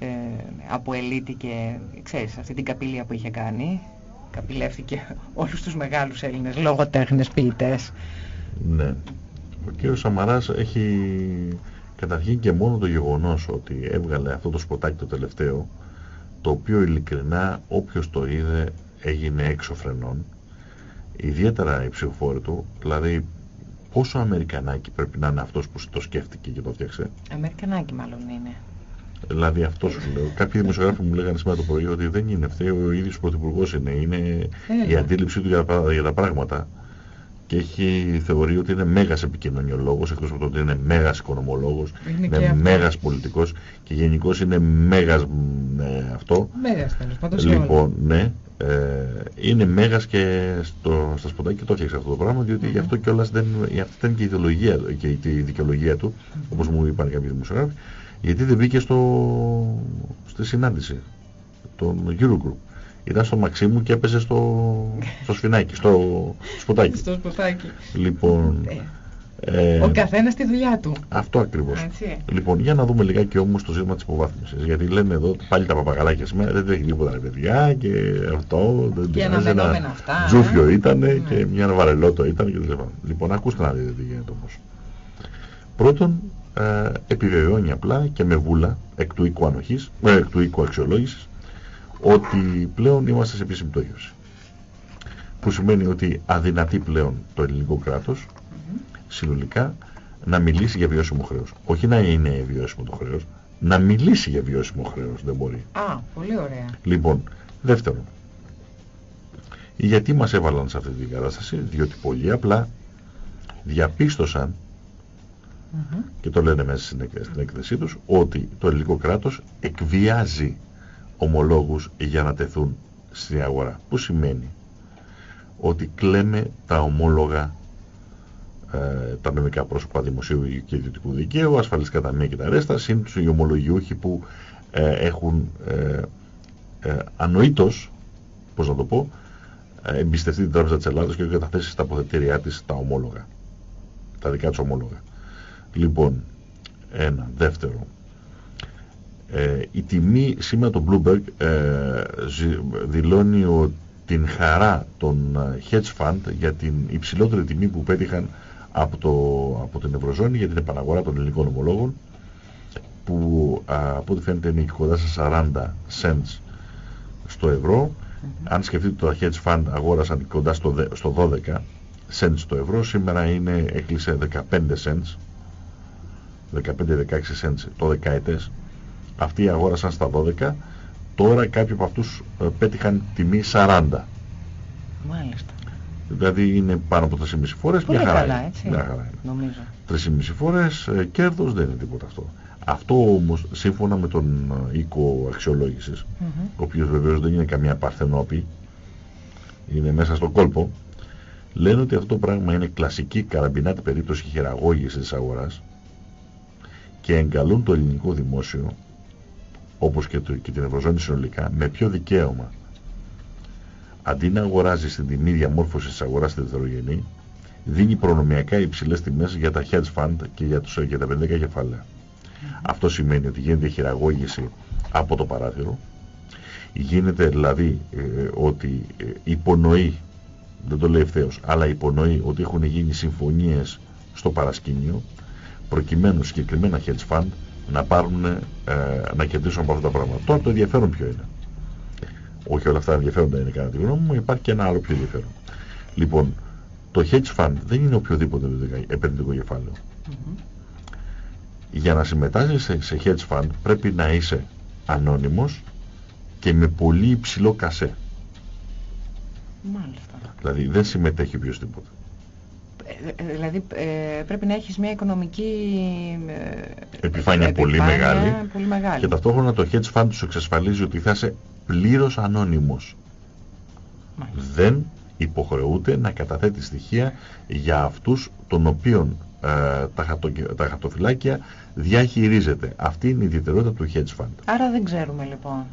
ε, από ελίτη και ξέρεις αυτή την καπηλεία που είχε κάνει. Καπηλεύτηκε όλους τους μεγάλους Έλληνες λογοτέχνες ποιητές. Ναι. Ο κύριος Σαμαράς έχει καταρχήν και μόνο το γεγονός ότι έβγαλε αυτό το σποτάκι το τελευταίο το οποίο ειλικρινά όποιος το είδε έγινε έξω φρενών ιδιαίτερα οι ψηφοφόροι του δηλαδή πόσο Αμερικανάκι πρέπει να είναι αυτός που το σκέφτηκε και το φτιάξε Αμερικανάκι μάλλον είναι Δηλαδή αυτό σου λέω. Κάποιοι δημοσιογράφοι μου λέγανε σήμερα το πρωί ότι δεν είναι φταίει ο ίδιος πρωθυπουργός είναι. Είναι η αντίληψή του για, για τα πράγματα και έχει θεωρεί ότι είναι μέγας επικοινωνιολόγος εκτός από το ότι είναι μέγας οικονομολόγος, είναι, είναι μέγας πολιτικός και γενικώς είναι μέγας ναι, αυτό. Μέγας τέλος πάντων Λοιπόν, ναι, ε, είναι μέγας και στο, στα σποντάκια και το έφτιαξε αυτό το πράγμα διότι mm -hmm. γι' αυτό κιόλας δεν, αυτή ήταν και η ιδεολογία και η, η δικαιολογία του, mm -hmm. όπως μου είπαν κάποιοι δημοσιογράφοι, γιατί δεν μπήκε στο, στη συνάντηση των Eurogroup. Ήταν στο Μαξίμου και έπαιζε στο, στο σφινάκι, στο σποτάκι. στο σποτάκι. Λοιπόν, ε, ο καθένας τη δουλειά του. Αυτό ακριβώς. Λοιπόν, για να δούμε λιγάκι όμως το ζήτημα της υποβάθμισης. Γιατί λένε εδώ πάλι τα παπαγαλάκια σήμερα δεν τρέχει τίποτα ρε παιδιά και αυτό. Και αναμενόμενα αυτά. Τζούφιο ε. ήταν ναι. και μια βαρελότο ήταν και δεν Λοιπόν, ακούστε να δείτε τι γίνεται όμως. Πρώτον, ε, επιβεβαιώνει απλά και με βούλα εκ του οίκου ανοχής, ε, εκ του οίκου αξιολόγησης ότι πλέον είμαστε σε επίσημη πτώχευση. Που σημαίνει ότι αδυνατεί πλέον το ελληνικό κράτος συνολικά να μιλήσει για βιώσιμο χρέος. Όχι να είναι βιώσιμο το χρέος, να μιλήσει για βιώσιμο χρέος δεν μπορεί. Α, πολύ ωραία. Λοιπόν, δεύτερον, γιατί μας έβαλαν σε αυτή την κατάσταση, διότι πολύ απλά διαπίστωσαν και το λένε μέσα στην έκθεσή τους ότι το ελληνικό κράτος εκβιάζει ομολόγους για να τεθούν στην αγορά. Που σημαίνει ότι κλαίμε τα ομόλογα ε, τα νομικά πρόσωπα δημοσίου και ιδιωτικού δικαίου, ασφαλιστικά ταμεία και τα ρέστα, συν τους οι ομολογιούχοι που ε, έχουν ε, ε, ανοήτως, πώς να το πω, ε, εμπιστευτεί την Τράπεζα της Ελλάδας και έχει καταθέσει στα αποθετήριά της τα ομόλογα, τα δικά τους ομόλογα. Λοιπόν, ένα. Δεύτερο, ε, η τιμή σήμερα το Bloomberg ε, δηλώνει ο, την χαρά των ε, hedge fund για την υψηλότερη τιμή που πέτυχαν από, το, από την Ευρωζώνη για την επαναγορά των ελληνικών ομολόγων που από ό,τι φαίνεται είναι κοντά σε 40 cents στο ευρώ. Αν σκεφτείτε το hedge fund αγόρασαν κοντά στο, στο 12 cents το ευρώ, σήμερα είναι, έκλεισε 15 cents 15-16 cents το δεκαετές. Αυτοί αγόρασαν στα 12 τώρα κάποιοι από αυτούς ε, πέτυχαν τιμή 40 μάλιστα. Δηλαδή είναι πάνω από 3,5 φορές. Πολύ μια χαρά, καλά, έτσι, μια χαρά είναι. νομίζω. 3,5 φορές ε, κέρδος δεν είναι τίποτα αυτό. Αυτό όμως σύμφωνα με τον ε, οίκο αξιολόγησης mm -hmm. ο οποίος βεβαίως δεν είναι καμία παρθενόπη είναι μέσα στο κόλπο λένε ότι αυτό το πράγμα είναι κλασική καραμπινάτη περίπτωση χειραγώγησης της αγοράς και εγκαλούν το ελληνικό δημόσιο όπως και, το, και την Ευρωζώνη συνολικά, με ποιο δικαίωμα. Αντί να αγοράζει στην τιμή διαμόρφωση της αγοράς στη δευτερογενή, δίνει προνομιακά υψηλές τιμές για τα hedge fund και για, τους, για τα επενδυτικά κεφάλαια. Αυτό σημαίνει ότι γίνεται χειραγώγηση από το παράθυρο, γίνεται δηλαδή ε, ότι ε, υπονοεί, δεν το λέει ευθέως, αλλά υπονοεί ότι έχουν γίνει συμφωνίες στο παρασκήνιο, προκειμένου συγκεκριμένα hedge fund να πάρουν, ε, να κερδίσουν από αυτά τα πράγματα. Τώρα το ενδιαφέρον ποιο είναι. Όχι όλα αυτά ενδιαφέροντα είναι κατά τη γνώμη μου, υπάρχει και ένα άλλο πιο ενδιαφέρον. Λοιπόν, το hedge fund δεν είναι οποιοδήποτε επενδυτικό κεφάλαιο. Mm -hmm. Για να συμμετάσχεις σε, σε hedge fund πρέπει να είσαι ανώνυμος και με πολύ υψηλό κασέ. Μάλιστα. Δηλαδή δεν συμμετέχει οποιοδήποτε. Ε, ε, δηλαδή ε, πρέπει να έχεις μια οικονομική επιφάνεια, πολύ, μεγάλη, πολύ μεγάλη και ταυτόχρονα το hedge fund σου εξασφαλίζει ότι θα είσαι πλήρως ανώνυμος. Δεν υποχρεούται να καταθέτει στοιχεία για αυτούς των οποίων ε, τα, χαρτο, τα χαρτοφυλάκια διαχειρίζεται. Αυτή είναι η ιδιαιτερότητα του hedge fund. Άρα δεν ξέρουμε λοιπόν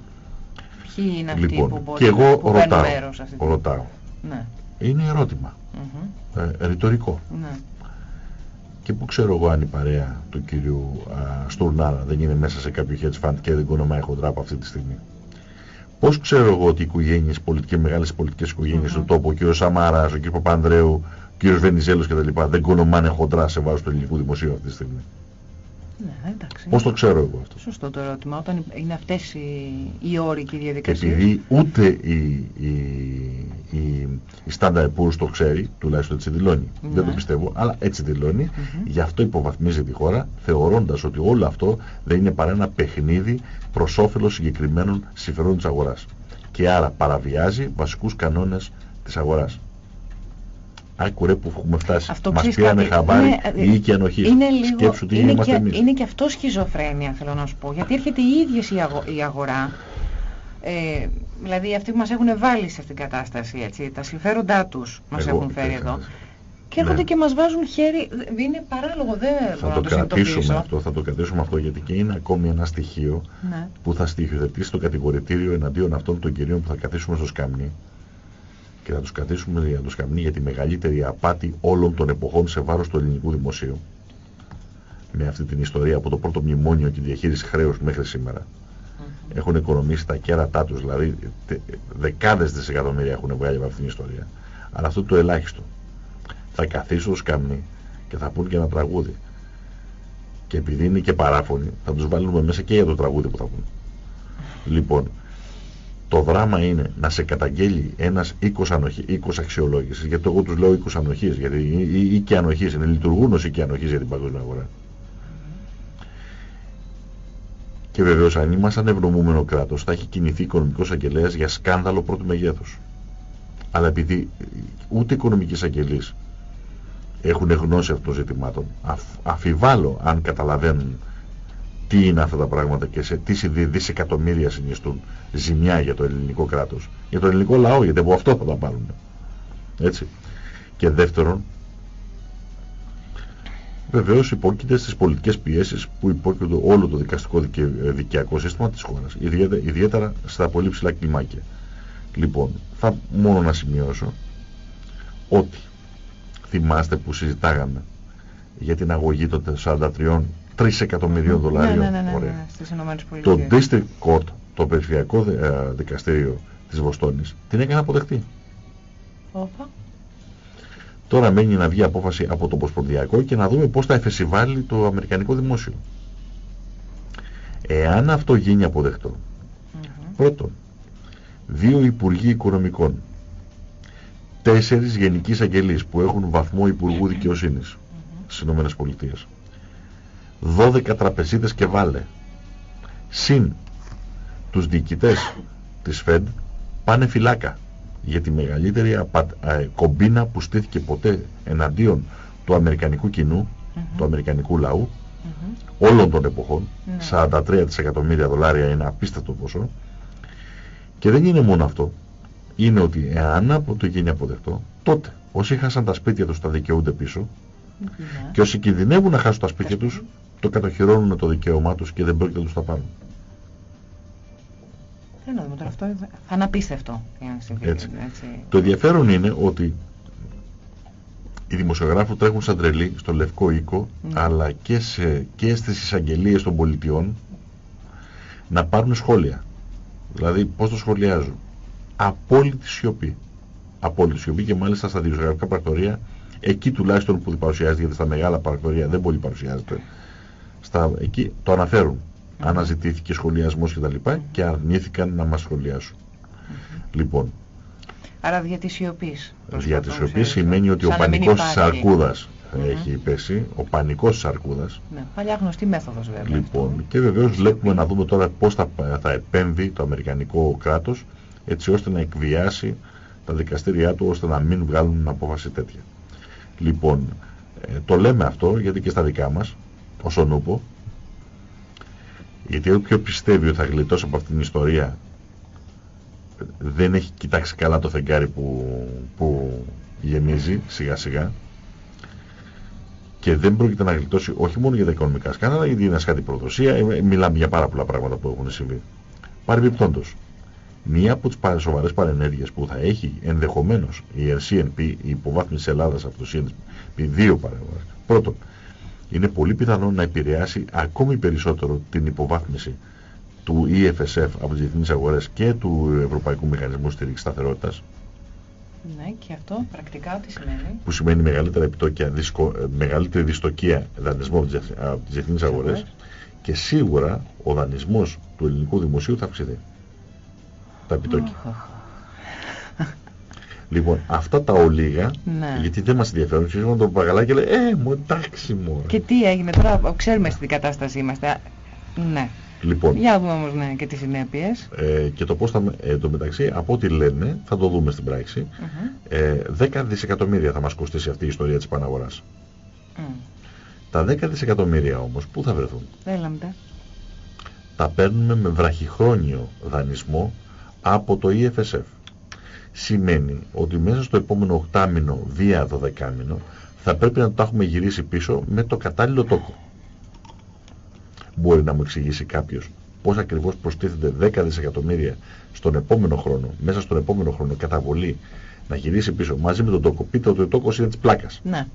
ποιοι είναι αυτοί λοιπόν, που μπορεί και εγώ που ρωτάω, μέρος αυτή τη ρωτάω. Ναι. Είναι ερώτημα. Mm ε, ρητορικό. Ναι. Και πού ξέρω εγώ αν η παρέα του κύριου α, Στουρνάρα δεν είναι μέσα σε κάποιο hedge fund και δεν κονομάει χοντρά από αυτή τη στιγμή. Πώς ξέρω εγώ ότι οι οικογένειες, πολιτικές, μεγάλες πολιτικές οικογένειες mm -hmm. του τόπου, ο κύριος Σαμάρας, ο κύριος Παπανδρέου, ο κύριος Βενιζέλος κτλ. δεν κονομάνε χοντρά σε βάρος του ελληνικού δημοσίου αυτή τη στιγμή; Ναι, εντάξει. Πώς το ξέρω εγώ αυτό; Σωστό το ερώτημα. Όταν είναι αυτές οι, οι όροι και οι διαδικασίες. Επειδή ούτε η, η, η, η Standard Poor's το ξέρει, τουλάχιστον έτσι δηλώνει. Ναι. Δεν το πιστεύω, αλλά έτσι δηλώνει. Mm -hmm. Γι' αυτό υποβαθμίζει τη χώρα, θεωρώντας ότι όλο αυτό δεν είναι παρά ένα παιχνίδι προς όφελος συγκεκριμένων συμφερόντων της αγοράς. Και άρα παραβιάζει βασικούς κανόνες της αγοράς. Άκου ρε που έχουμε φτάσει. Αυτό Μας πήρανε χαμπάρι είναι, η οίκη ανοχής. Είναι λίγο, Σκέψου τι είναι είμαστε και, εμείς. Είναι και αυτό σχιζοφρένεια θέλω να σου πω. Γιατί έρχεται η ίδια η, αγο, η αγορά. Ε, δηλαδή αυτοί που μας έχουν βάλει σε αυτήν την κατάσταση, έτσι, τα συμφέροντά τους μας Εγώ, έχουν φέρει ε, εδώ. Και έρχονται ναι. και μας βάζουν χέρι, είναι παράλογο, δεν θα μπορώ το να το κρατήσουμε συνειδητοποιήσω. αυτό, θα το κρατήσουμε αυτό γιατί και είναι ακόμη ένα στοιχείο Ναι. που θα στοιχειοθετήσει το κατηγορητήριο εναντίον αυτών των κυρίων που θα καθίσουμε στο σκαμνί και θα τους καθίσουμε για το σκαμνί για τη μεγαλύτερη απάτη όλων των εποχών σε βάρος του ελληνικού δημοσίου. Με αυτή την ιστορία από το πρώτο μνημόνιο και τη διαχείριση χρέους μέχρι σήμερα. Έχουν οικονομήσει τα κέρατά τους, δηλαδή τε- δεκάδες δισεκατομμύρια έχουν βγάλει από αυτήν την ιστορία. Αλλά αυτό το ελάχιστο. Θα καθίσουν στο σκαμνί και θα πούν και ένα τραγούδι. Και επειδή είναι και παράφωνοι, θα τους βάλουμε μέσα και για το τραγούδι που θα πούν. Λοιπόν, το δράμα είναι να σε καταγγέλει ένας οίκος, ανοχή, οίκος αξιολόγησης, γιατί εγώ τους λέω οίκους ανοχής, γιατί οι οι οίκοι ανοχής είναι, λειτουργούν ως οίκοι ανοχής για την παγκόσμια αγορά. Και βεβαίως αν ήμασταν ευρωμούμενο κράτος θα έχει κινηθεί οικονομικός αγγελέας για σκάνδαλο πρώτου μεγέθους. Αλλά επειδή ούτε οικονομικοί αγγελείς έχουν γνώση αυτών των ζητημάτων, αφ, αφιβάλλω αν καταλαβαίνουν τι είναι αυτά τα πράγματα και σε τι δι- δισεκατομμύρια συνιστούν ζημιά για το ελληνικό κράτος, για το ελληνικό λαό, γιατί από αυτό θα τα πάρουν. Έτσι. Και δεύτερον, βεβαίως υπόκειται στις πολιτικές πιέσεις που υπόκειται όλο το δικαστικό δικαι... δικαιακό σύστημα της χώρας, ιδιαίτερα, ιδιαίτερα στα πολύ ψηλά κλιμάκια. Λοιπόν, θα μόνο να σημειώσω ότι θυμάστε που συζητάγαμε για την αγωγή των 43 3 εκατομμυρίων δολαρίων. Ναι, ναι, ναι, ναι, Ωραία. ναι, στις Ηνωμένες Το Πολιτείες. District Court, το περιφερειακό δε- ε, δικαστήριο της Βοστόνης, την έκανε αποδεκτή. Όπα. Τώρα μένει να βγει απόφαση από το Ποσπονδιακό και να δούμε πώς θα εφεσιβάλει το Αμερικανικό Δημόσιο. Εάν αυτό γίνει αποδεκτό, Μμμ. πρώτον, δύο Υπουργοί Οικονομικών, τέσσερις Γενικοί Αγγελείς που έχουν βαθμό Υπουργού Δικαιοσύνης στις Ηνωμένες Πολιτείες, 12 τραπεζίτες και βάλε, συν τους διοικητές της ΦΕΔ πάνε φυλάκα για τη μεγαλύτερη απα... α, κομπίνα που στήθηκε ποτέ εναντίον του αμερικανικού κοινού, Μμμ. του αμερικανικού λαού, Μμμ. όλων των εποχών, Ναι. 43 δισεκατομμύρια δολάρια είναι απίστευτο ποσό, και δεν είναι μόνο αυτό. Είναι ότι εάν από το γίνει αποδεκτό, τότε όσοι χάσαν τα σπίτια τους τα δικαιούνται πίσω Ναι. και όσοι κινδυνεύουν να χάσουν τα σπίτια τους, το κατοχυρώνουν το δικαίωμά τους και δεν πρόκειται να τους τα πάρουν. Δεν νομίζω τώρα αυτό θα είναι απίστευτο. Έτσι. έτσι. Το ενδιαφέρον είναι ότι οι δημοσιογράφοι τρέχουν σαν τρελοί στο Λευκό Οίκο, ναι. αλλά και, σε, και στις εισαγγελίες των πολιτιών να πάρουν σχόλια. Δηλαδή, πώς το σχολιάζουν. Απόλυτη σιωπή. Απόλυτη σιωπή και μάλιστα στα δημοσιογραφικά πρακτορία, εκεί τουλάχιστον που παρουσιάζεται, γιατί στα μεγάλα πρακτορία δεν πολύ παρουσιάζεται, στα, εκεί το αναφέρουν. Mm. Αναζητήθηκε σχολιασμός κτλ. Και, και αρνήθηκαν να μας σχολιάσουν. Λοιπόν, Άρα δια της σιωπής. Δια της σιωπής σημαίνει ότι ο πανικός της αρκούδας έχει πέσει, ο πανικός της αρκούδας. Ναι, παλιά γνωστή μέθοδος βέβαια. Λοιπόν, και βεβαίως βλέπουμε να δούμε τώρα πώς θα, θα επέμβει το αμερικανικό κράτος έτσι ώστε να εκβιάσει τα δικαστήριά του ώστε να μην βγάλουν απόφαση τέτοια. Λοιπόν, ε, το λέμε αυτό γιατί και στα δικά μας, όσον ούπο, γιατί όποιο πιστεύει ότι θα γλιτώσει από αυτήν την ιστορία δεν έχει κοιτάξει καλά το φεγγάρι που, που γεμίζει σιγά σιγά και δεν πρόκειται να γλιτώσει όχι μόνο για τα οικονομικά σκάνδαλα, αλλά για την ασκάτη προδοσία. Ε, μιλάμε για πάρα πολλά πράγματα που έχουν συμβεί. Παρεμπιπτόντως, μία από τις σοβαρές παρενέργειες που θα έχει ενδεχομένως η RCNP, η υποβάθμιση Ελλάδας από το CNP, δύο παρεμβάσεις. Πρώτον, είναι πολύ πιθανό να επηρεάσει ακόμη περισσότερο την υποβάθμιση του EFSF από τις διεθνείς αγορές και του Ευρωπαϊκού Μηχανισμού Στήριξης Σταθερότητας. Ναι, και αυτό πρακτικά τι σημαίνει. Που σημαίνει μεγαλύτερα επιτόκια, δυσκο, μεγαλύτερη δυστοκία δανεισμού από τις διεθνείς αγορές και σίγουρα ο δανεισμός του ελληνικού δημοσίου θα αυξηθεί. Τα επιτόκια. Λοιπόν, αυτά τα ολίγα, ναι. γιατί δεν μας ενδιαφέρουν, ξέρουμε τον παγαλάκι και λέει, ε, μου εντάξει μου. Και τι έγινε τώρα, ξέρουμε στην κατάσταση είμαστε. Ναι. Λοιπόν, Για δούμε όμως ναι, και τις συνέπειες. Ε, και το πώς θα, ε, το μεταξύ, από ό,τι λένε, θα το δούμε στην πράξη, ε, 10 δισεκατομμύρια θα μας κοστίσει αυτή η ιστορία της παναγοράς. Τα 10 δισεκατομμύρια όμως, πού θα βρεθούν; Έλαμε. Τα παίρνουμε με βραχυχρόνιο δανεισμό από το EFSF. Σημαίνει ότι μέσα στο επόμενο 8 μήνο, βία 12 μήνο, θα πρέπει να το έχουμε γυρίσει πίσω με το κατάλληλο τόκο μπορεί να μου εξηγήσει κάποιος πώς ακριβώς προστίθενται 10 δισεκατομμύρια στον επόμενο χρόνο, μέσα στον επόμενο χρόνο καταβολή να γυρίσει πίσω μαζί με τον τόκο. Πείτε ότι ο τόκος είναι της πλάκας. Ναι.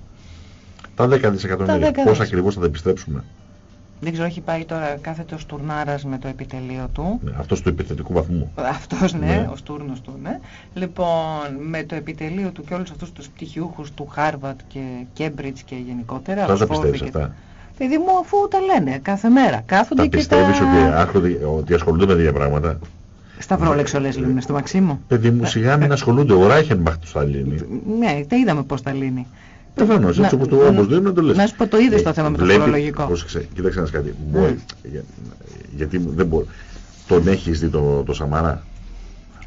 Τα 10 δισεκατομμύρια, πώς ακριβώς θα τα επιστρέψουμε; Δεν ξέρω, έχει πάει τώρα κάθετος τουρνάρας με το επιτελείο του. Ναι, αυτός του επιθετικού βαθμού. Αυτός ναι, ναι, ο στούρνος του, ναι. Λοιπόν, με το επιτελείο του και όλους αυτούς τους πτυχιούχους του Χάρβατ και Κέμπριτζ και γενικότερα. Τώρα τα πιστεύεις αυτά; Παιδί μου, αφού τα λένε κάθε μέρα. Κάθονται τα και πιστεύεις τα... ότι, ότι ασχολούνται με τέτοια πράγματα; Σταυρόλεξο λες λένε στο Μαξίμου. Παιδί μου, σιγά μην ασχολούνται. Ο Ράιχενμπαχ τους θα λύνει. Ναι, τα είδαμε πώς τα λύνει. Προφανώς, έτσι όπως το όμως δεν το λες. Να σου πω το είδες το θέμα με το φορολογικό. Πρόσεξε, κοίταξε να κάτι. Μπορεί, γιατί δεν μπορεί. Τον έχεις δει το, το Σαμάρα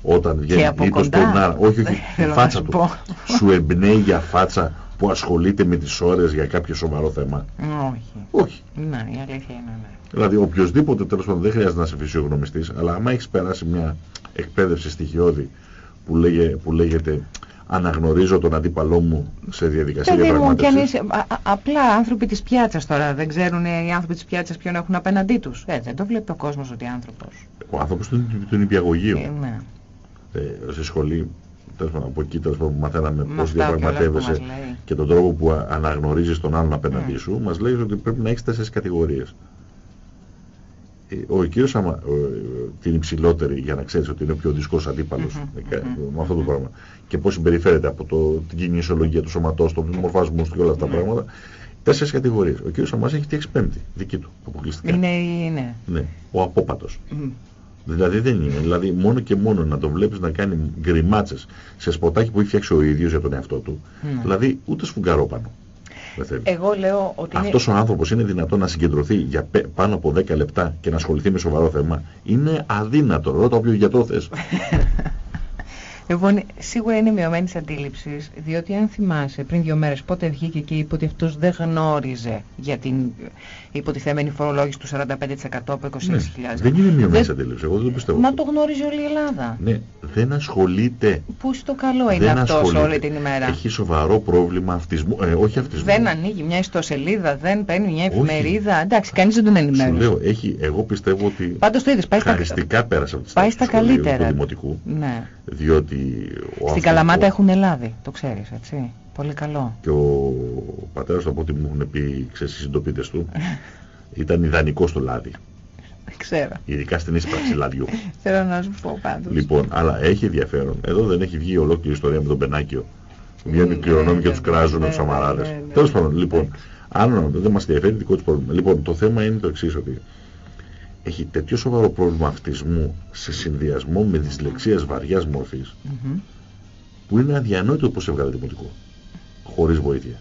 όταν βγαίνει ή το Στουρνάρα. Όχι, όχι, η φάτσα του. Σου εμπνέει για φάτσα που ασχολείται με τις ώρες για κάποιο σοβαρό θέμα. Όχι. Όχι. Ναι, η αλήθεια είναι ναι. Δηλαδή οποιοδήποτε τέλος πάντων δεν χρειάζεται να είσαι φυσιογνωμιστής, αλλά άμα έχεις περάσει μια εκπαίδευση στοιχειώδη που, λέγε, που λέγεται αναγνωρίζω τον αντίπαλό μου σε διαδικασία διαπραγμάτευσης. Μου, α, απλά άνθρωποι της πιάτσας τώρα, δεν ξέρουν οι άνθρωποι της πιάτσας ποιον έχουν απέναντί τους. Ε, δεν το βλέπει ο κόσμος ότι άνθρωπος. Ο άνθρωπος του, του νηπιαγωγείου. Ε, ναι. ε, στη σχολή από εκεί τέλος που μαθαίναμε πώς διαπραγματεύεσαι και τον τρόπο που αναγνωρίζεις τον άλλον απέναντί mm. σου, μας λέει ότι πρέπει να έχεις τέσσερις κατηγορίες. Ε, ο κύριος Αμα, την υψηλότερη για να ξέρεις ότι είναι ο πιο δύσκολος αντίπαλος mm -hmm. με αυτό το πράγμα και πώς συμπεριφέρεται από το, την κοινωνιολογία του σωματός, τον μορφασμό και όλα αυτά τα πράγματα τέσσερις κατηγορίες. Ο κύριος Αμάς έχει φτιάξει πέμπτη, δική του, αποκλειστικά. Είναι, είναι. Ναι, ο απόπατος. Δηλαδή δεν είναι. Δηλαδή μόνο και μόνο να το βλέπεις να κάνει γκριμάτσες σε σποτάκι που έχει φτιάξει ο ίδιος για τον εαυτό του. Mm. Δηλαδή ούτε σφουγγαρόπανο. Εγώ λέω ότι Αυτός ο άνθρωπος είναι δυνατόν να συγκεντρωθεί για πάνω από 10 λεπτά και να ασχοληθεί με σοβαρό θέμα. Είναι αδύνατο. Ρώτα όποιο γιατρό θες. Λοιπόν, σίγουρα είναι μειωμένης αντίληψης, διότι αν θυμάσαι πριν δύο μέρες πότε βγήκε και είπε ότι αυτός δεν γνώριζε για την υποτιθέμενη φορολόγηση του 45% από 26.000. Ναι, δεν είναι μειωμένης δεν... αντίληψης, εγώ δεν το πιστεύω. Μα το γνώριζε όλη η Ελλάδα. Ναι, δεν ασχολείται. Πού στο καλό είναι αυτός όλη την ημέρα; Έχει σοβαρό πρόβλημα αυτισμού. Ε, όχι αυτισμού. Δεν ανοίγει μια ιστοσελίδα, δεν παίρνει μια εφημερίδα. Όχι. Εντάξει, κανείς δεν τον ενημέρωσε. Σου λέω, έχει, εγώ πιστεύω ότι. Πάντως το είδες. Πάει χαριστικά πέρασε από τη Πάει στα καλύτερα. Του δημοτικού. Ναι. Διότι. Στην Καλαμάτα έχουν Ελλάδη, το ξέρεις, έτσι. Πολύ καλό. Και ο πατέρας του από ό,τι μου έχουν πει, ξέρεις, οι συντοπίτες του, ήταν ιδανικό στο λάδι. Ξέρω. Ειδικά στην ίσπραξη λαδιού. Θέλω να σου πω πάντως. Λοιπόν, αλλά έχει ενδιαφέρον. Εδώ δεν έχει βγει ολόκληρη ιστορία με τον Πενάκιο. Βγαίνουν οι κληρονόμοι και τους κράζουν τους αμαράδε. Τέλος πάντων, λοιπόν, άλλο δεν μας ενδιαφέρει δικό τους πρόβλημα. Λοιπόν, το θέμα είναι το εξής ότι έχει τέτοιο σοβαρό πρόβλημα αυτισμού σε συνδυασμό με δυσλεξίας βαριάς μορφής που είναι αδιανόητο πώς έβγαλε δημοτικό. Χωρίς βοήθεια.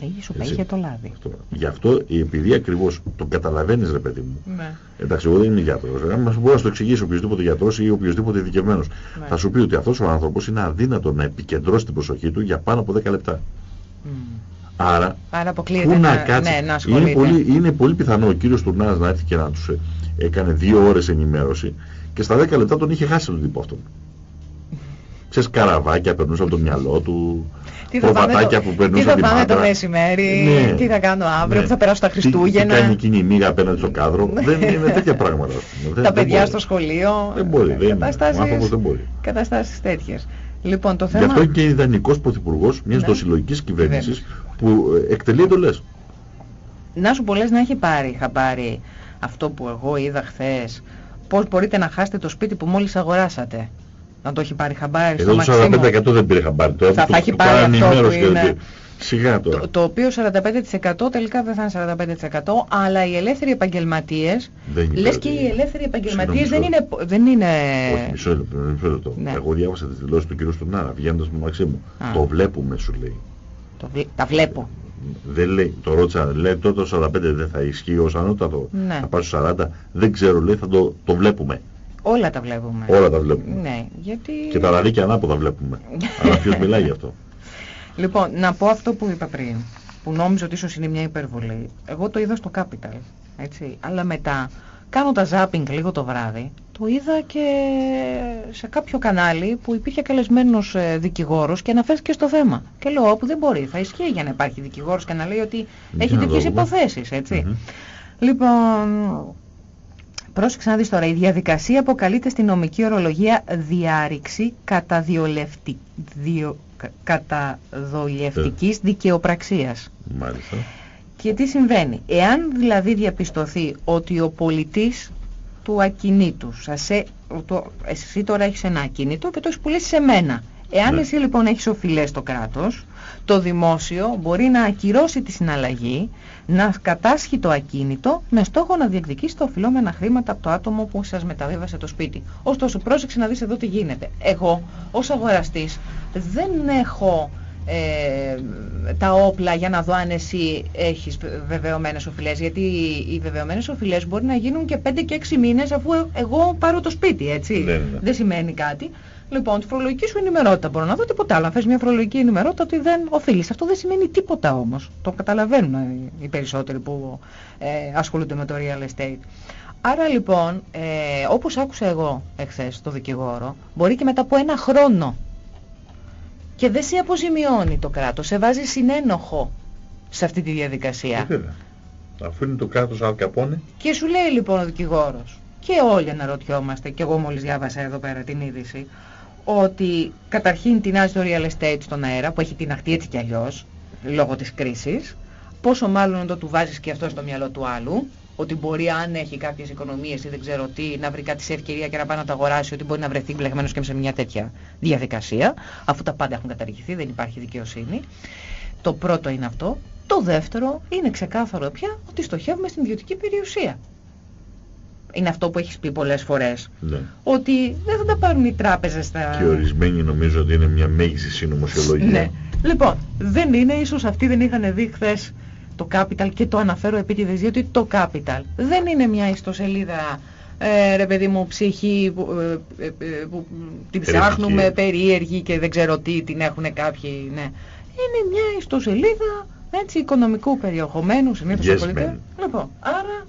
Έχει σου πάει το λάδι. Αυτό. Γι' αυτό, επειδή ακριβώς το καταλαβαίνεις, ρε παιδί μου. Ναι. Εντάξει, εγώ δεν είμαι γιατρός. Αν μα μπορεί να το εξηγήσει οποιοδήποτε γιατρός ή οποιοδήποτε ειδικευμένος, ναι. θα σου πει ότι αυτός ο άνθρωπος είναι αδύνατο να επικεντρώσει την προσοχή του για πάνω από 10 λεπτά. Mm. Άρα, Άρα πού να, κάτσει. Ναι, να είναι, πολύ, είναι πολύ πιθανό ο κύριος Τουρνά να έρθει και να τους ε, έκανε δύο ώρες ενημέρωση και στα 10 λεπτά τον είχε χάσει τον τύπο αυτόν. Σε καραβάκια περνούσε από το μυαλό του, τι θα προβατάκια που περνούσαν Τι θα πάμε το μεσημέρι, ναι. τι θα κάνω αύριο, ναι. θα περάσω τα Χριστούγεννα. Τι, κάνει εκείνη η μίγα απέναντι στο κάδρο. Ναι. δεν είναι τέτοια πράγματα. τα παιδιά στο σχολείο. Δεν μπορεί, δεν καταστάσεις, δεν μπορεί. Καταστάσεις τέτοιες. Λοιπόν, το θέμα... Γι' αυτό είναι και ιδανικός πρωθυπουργός μιας ναι. δοσυλλογικής κυβέρνησης που ε, εκτελεί εντολές. Να σου πολλές να έχει πάρει χαμπάρι αυτό που εγώ είδα χθες. Πώς μπορείτε να χάσετε το σπίτι που μόλις αγοράσατε; Να το έχει πάρει χαμπάρι Εδώ στο Εδώ το 45% δεν πήρε χαμπάρι. Το, θα, θα έχει πάρει αυτό που είναι... Σιγά τώρα. Το, το οποίο 45% τελικά δεν θα είναι 45% αλλά οι ελεύθεροι επαγγελματίες λες και οι ελεύθεροι επαγγελματίες δεν είναι, δεν είναι... Όχι, μισό λεπτό, μισό λεπτό. Ναι. Εγώ διάβασα τις δηλώσεις του κ. Στουνάρα βγαίνοντας με Μαξίμου. Το βλέπουμε σου λέει. Το, τα βλέπω. Δεν λέει, το ρώτησα, λέει τότε το 45 δεν θα ισχύει ως ανώτατο, ναι. θα πάει στο 40, δεν ξέρω, λέει θα το, το βλέπουμε. Όλα τα βλέπουμε. Όλα τα βλέπουμε. Ναι, γιατί... Και τα ραδίκια ανάποδα βλέπουμε. Αλλά ποιος μιλάει γι' αυτό; Λοιπόν, να πω αυτό που είπα πριν, που νόμιζα ότι ίσως είναι μια υπερβολή. Εγώ το είδα στο Capital, έτσι. Αλλά μετά, κάνοντα zapping λίγο το βράδυ, το είδα και σε κάποιο κανάλι που υπήρχε καλεσμένος ε, δικηγόρος και αναφέρθηκε στο θέμα. Και λέω, όπου δεν μπορεί, θα ισχύει για να υπάρχει δικηγόρος και να λέει ότι έχει τέτοιες υποθέσεις, έτσι. Λοιπόν, Πρόσεξε να δεις τώρα, η διαδικασία αποκαλείται στην νομική ορολογία διάρρηξη καταδιολευτη... διο... καταδολευτικής δικαιοπραξίας. Μάλιστα. Και τι συμβαίνει. Εάν δηλαδή διαπιστωθεί ότι ο πολιτής του ακινήτου, σας ε... το... εσύ τώρα έχεις ένα ακίνητο και το έχεις πουλήσει σε μένα. Εάν ναι. εσύ λοιπόν έχεις οφειλές στο κράτος, το δημόσιο μπορεί να ακυρώσει τη συναλλαγή, να κατάσχει το ακίνητο με στόχο να διεκδικήσει τα οφειλόμενα χρήματα από το άτομο που σας μεταβίβασε το σπίτι. Ωστόσο, πρόσεξε να δεις εδώ τι γίνεται. Εγώ, ως αγοραστής, δεν έχω ε, τα όπλα για να δω αν εσύ έχεις βεβαιωμένες οφειλές γιατί οι βεβαιωμένες οφειλές μπορεί να γίνουν και 5 και 6 μήνες αφού εγώ πάρω το σπίτι έτσι ναι, ναι. δεν σημαίνει κάτι Λοιπόν, τη φορολογική σου ενημερότητα μπορώ να δω τίποτα άλλο. Αν θες μια φορολογική ενημερότητα ότι δεν οφείλεις. Αυτό δεν σημαίνει τίποτα όμως. Το καταλαβαίνουν οι περισσότεροι που ε, ασχολούνται με το real estate. Άρα λοιπόν, ε, όπως άκουσα εγώ εχθές το δικηγόρο, μπορεί και μετά από ένα χρόνο και δεν σε αποζημιώνει το κράτος, σε βάζει συνένοχο σε αυτή τη διαδικασία. Ε, Αφού είναι το κράτος αλκαπώνει. Και σου λέει λοιπόν ο δικηγόρος, και όλοι αναρωτιόμαστε, και εγώ μόλις διάβασα εδώ πέρα την είδηση, ότι καταρχήν τεινάζει το real estate στον αέρα που έχει τειναχτεί έτσι κι αλλιώς λόγω της κρίσης πόσο μάλλον εδώ του βάζεις και αυτό στο μυαλό του άλλου ότι μπορεί αν έχει κάποιες οικονομίες ή δεν ξέρω τι να βρει κάτι σε ευκαιρία και να πάει να το αγοράσει ότι μπορεί να βρεθεί μπλεγμένος και σε μια τέτοια διαδικασία αφού τα πάντα έχουν καταργηθεί δεν υπάρχει δικαιοσύνη το πρώτο είναι αυτό το δεύτερο είναι ξεκάθαρο πια ότι στοχεύουμε στην ιδιωτική περιουσία είναι αυτό που έχεις πει πολλές φορές. Ναι. Ότι δεν θα τα πάρουν οι τράπεζες στα... Και ορισμένοι νομίζω ότι είναι μια μέγιστη συνωμοσιολογία. Ναι. Λοιπόν, δεν είναι, ίσως αυτοί δεν είχαν δει χθες το Capital και το αναφέρω επίτηδες διότι το Capital δεν είναι μια ιστοσελίδα ε, ρε παιδί μου ψυχή που, ε, ε, ε που την ψάχνουμε περίεργη και δεν ξέρω τι την έχουν κάποιοι ναι. είναι μια ιστοσελίδα έτσι οικονομικού περιεχομένου συνήθως yes, Λοιπόν, άρα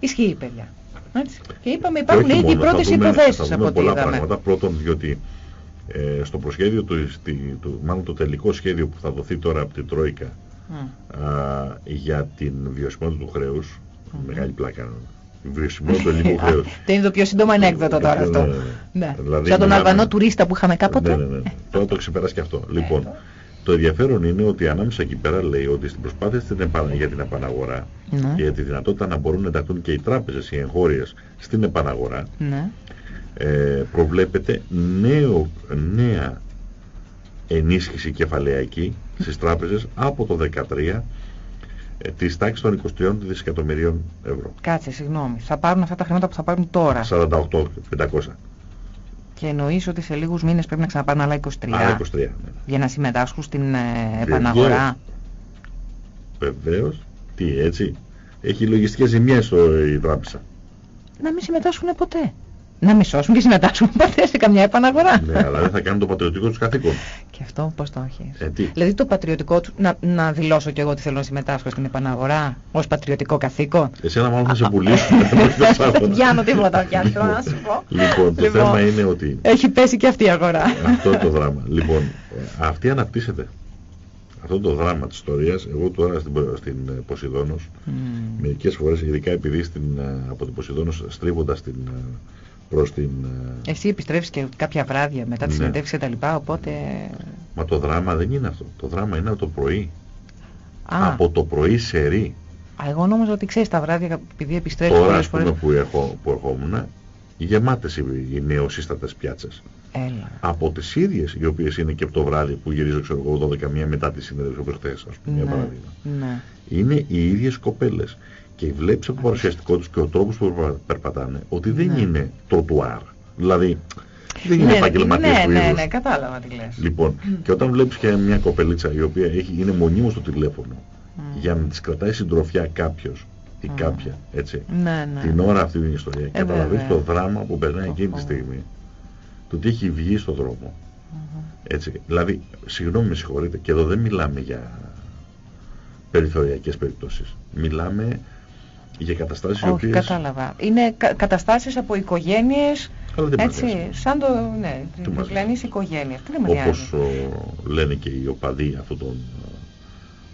ισχύει παιδιά. Έτσι. Και είπαμε υπάρχουν ήδη οι πρώτες υποδέσεις από ό,τι είδαμε. πράγματα. Πρώτον, διότι ε, στο προσχέδιο του, στη, του, μάλλον το τελικό σχέδιο που θα δοθεί τώρα από την Τρόικα α, για την βιωσιμότητα του χρέους, mm. μεγάλη πλάκα βιωσιμότητα του ελληνικού χρέους. Το είναι το πιο σύντομο ανέκδοτο τώρα αυτό. Ναι, ναι. ναι. Δηλαδή, Σαν τον Αλβανό τουρίστα που είχαμε κάποτε. Ναι, ναι, ναι. Τώρα το ξεπεράσει και αυτό. Λοιπόν, το ενδιαφέρον είναι ότι ανάμεσα εκεί πέρα λέει ότι στην προσπάθεια στην για την επαναγορά ναι. και για τη δυνατότητα να μπορούν να ενταχθούν και οι τράπεζες, οι εγχώριες στην επαναγορά, ναι. ε, προβλέπεται νέο, νέα ενίσχυση κεφαλαιακή στις τράπεζες από το 2013 ε, της τάξης των 23 δισεκατομμυρίων ευρώ. Κάτσε, συγγνώμη. Θα πάρουν αυτά τα χρήματα που θα πάρουν τώρα. 48-500. Και εννοείς ότι σε λίγους μήνες πρέπει να ξαναπάρουν άλλα 23. Άλλα 23, ναι. Για να συμμετάσχουν στην ε, επαναγορά. Βεβαίως. Τι έτσι. Έχει λογιστικές ζημιές η τράπεζα. Να μην συμμετάσχουν ποτέ να μισώσουν και συμμετάσχουν ποτέ σε καμιά επαναγορά. Ναι, αλλά δεν θα κάνουν το πατριωτικό τους καθήκον. Και αυτό πώς το έχεις; Ε, δηλαδή το πατριωτικό του, να, να δηλώσω κι εγώ ότι θέλω να συμμετάσχω στην επαναγορά ως πατριωτικό καθήκον; Εσένα μάλλον θα σε πουλήσουν. Δεν πιάνω τίποτα πια, θέλω να σου πω. Λοιπόν, το λοιπόν, θέμα είναι ότι... Έχει πέσει και αυτή η αγορά. Αυτό το δράμα. Λοιπόν, ε, αυτή αναπτύσσεται. Αυτό το δράμα της ιστορίας, εγώ τώρα στην, στην ε, Ποσειδόνος, mm. μερικές φορές, ειδικά επειδή στην, από την Ποσειδόνος στρίβοντας την προς την... Ε, Εσύ επιστρέφεις και κάποια βράδια μετά τη ναι. και τα λοιπά, οπότε... Μα το δράμα δεν είναι αυτό. Το δράμα είναι από το πρωί. Α. Από το πρωί σε ρί. Α, εγώ νόμιζα ότι ξέρεις τα βράδια επειδή επιστρέφεις Τώρα, πολλές φορές... που, έχω, που ερχόμουν, γεμάτες οι, οι νεοσύστατες πιάτσες. Έλα. Από τις ίδιες, οι οποίες είναι και από το βράδυ που γυρίζω, ξέρω εγώ, 12 μία μετά τη συνέντευξη όπως χθες, ας πούμε, ναι. παράδειγμα. Ναι. Είναι οι ίδιες κοπέλες και βλέπεις από το παρουσιαστικό τους και ο τρόπος που περπατάνε ότι δεν ναι. είναι τροτουάρ. Δηλαδή δεν είναι ναι, επαγγελματίες ναι, του ναι, είδους. Ναι, ναι, κατάλαβα τι λες. Λοιπόν, και όταν βλέπεις και μια κοπελίτσα η οποία έχει, είναι μονίμως στο τηλέφωνο mm. για να της κρατάει συντροφιά κάποιος ή mm. κάποια, έτσι, ναι, ναι. την ώρα αυτή την ιστορία, ε, καταλαβαίνεις το δράμα που περνάει εκείνη τη στιγμή, το τι έχει βγει στο δρόμο. Mm-hmm. Έτσι, δηλαδή, συγγνώμη με συγχωρείτε, και εδώ δεν μιλάμε για περιθωριακές περιπτώσεις. Μιλάμε για καταστάσεις Όχι, οποίες... κατάλαβα. Είναι κα καταστάσεις από οικογένειες, έτσι, σαν το, ναι, διπλανής οικογένεια. Τι δεν Όπως λένε και οι οπαδοί αυτού τον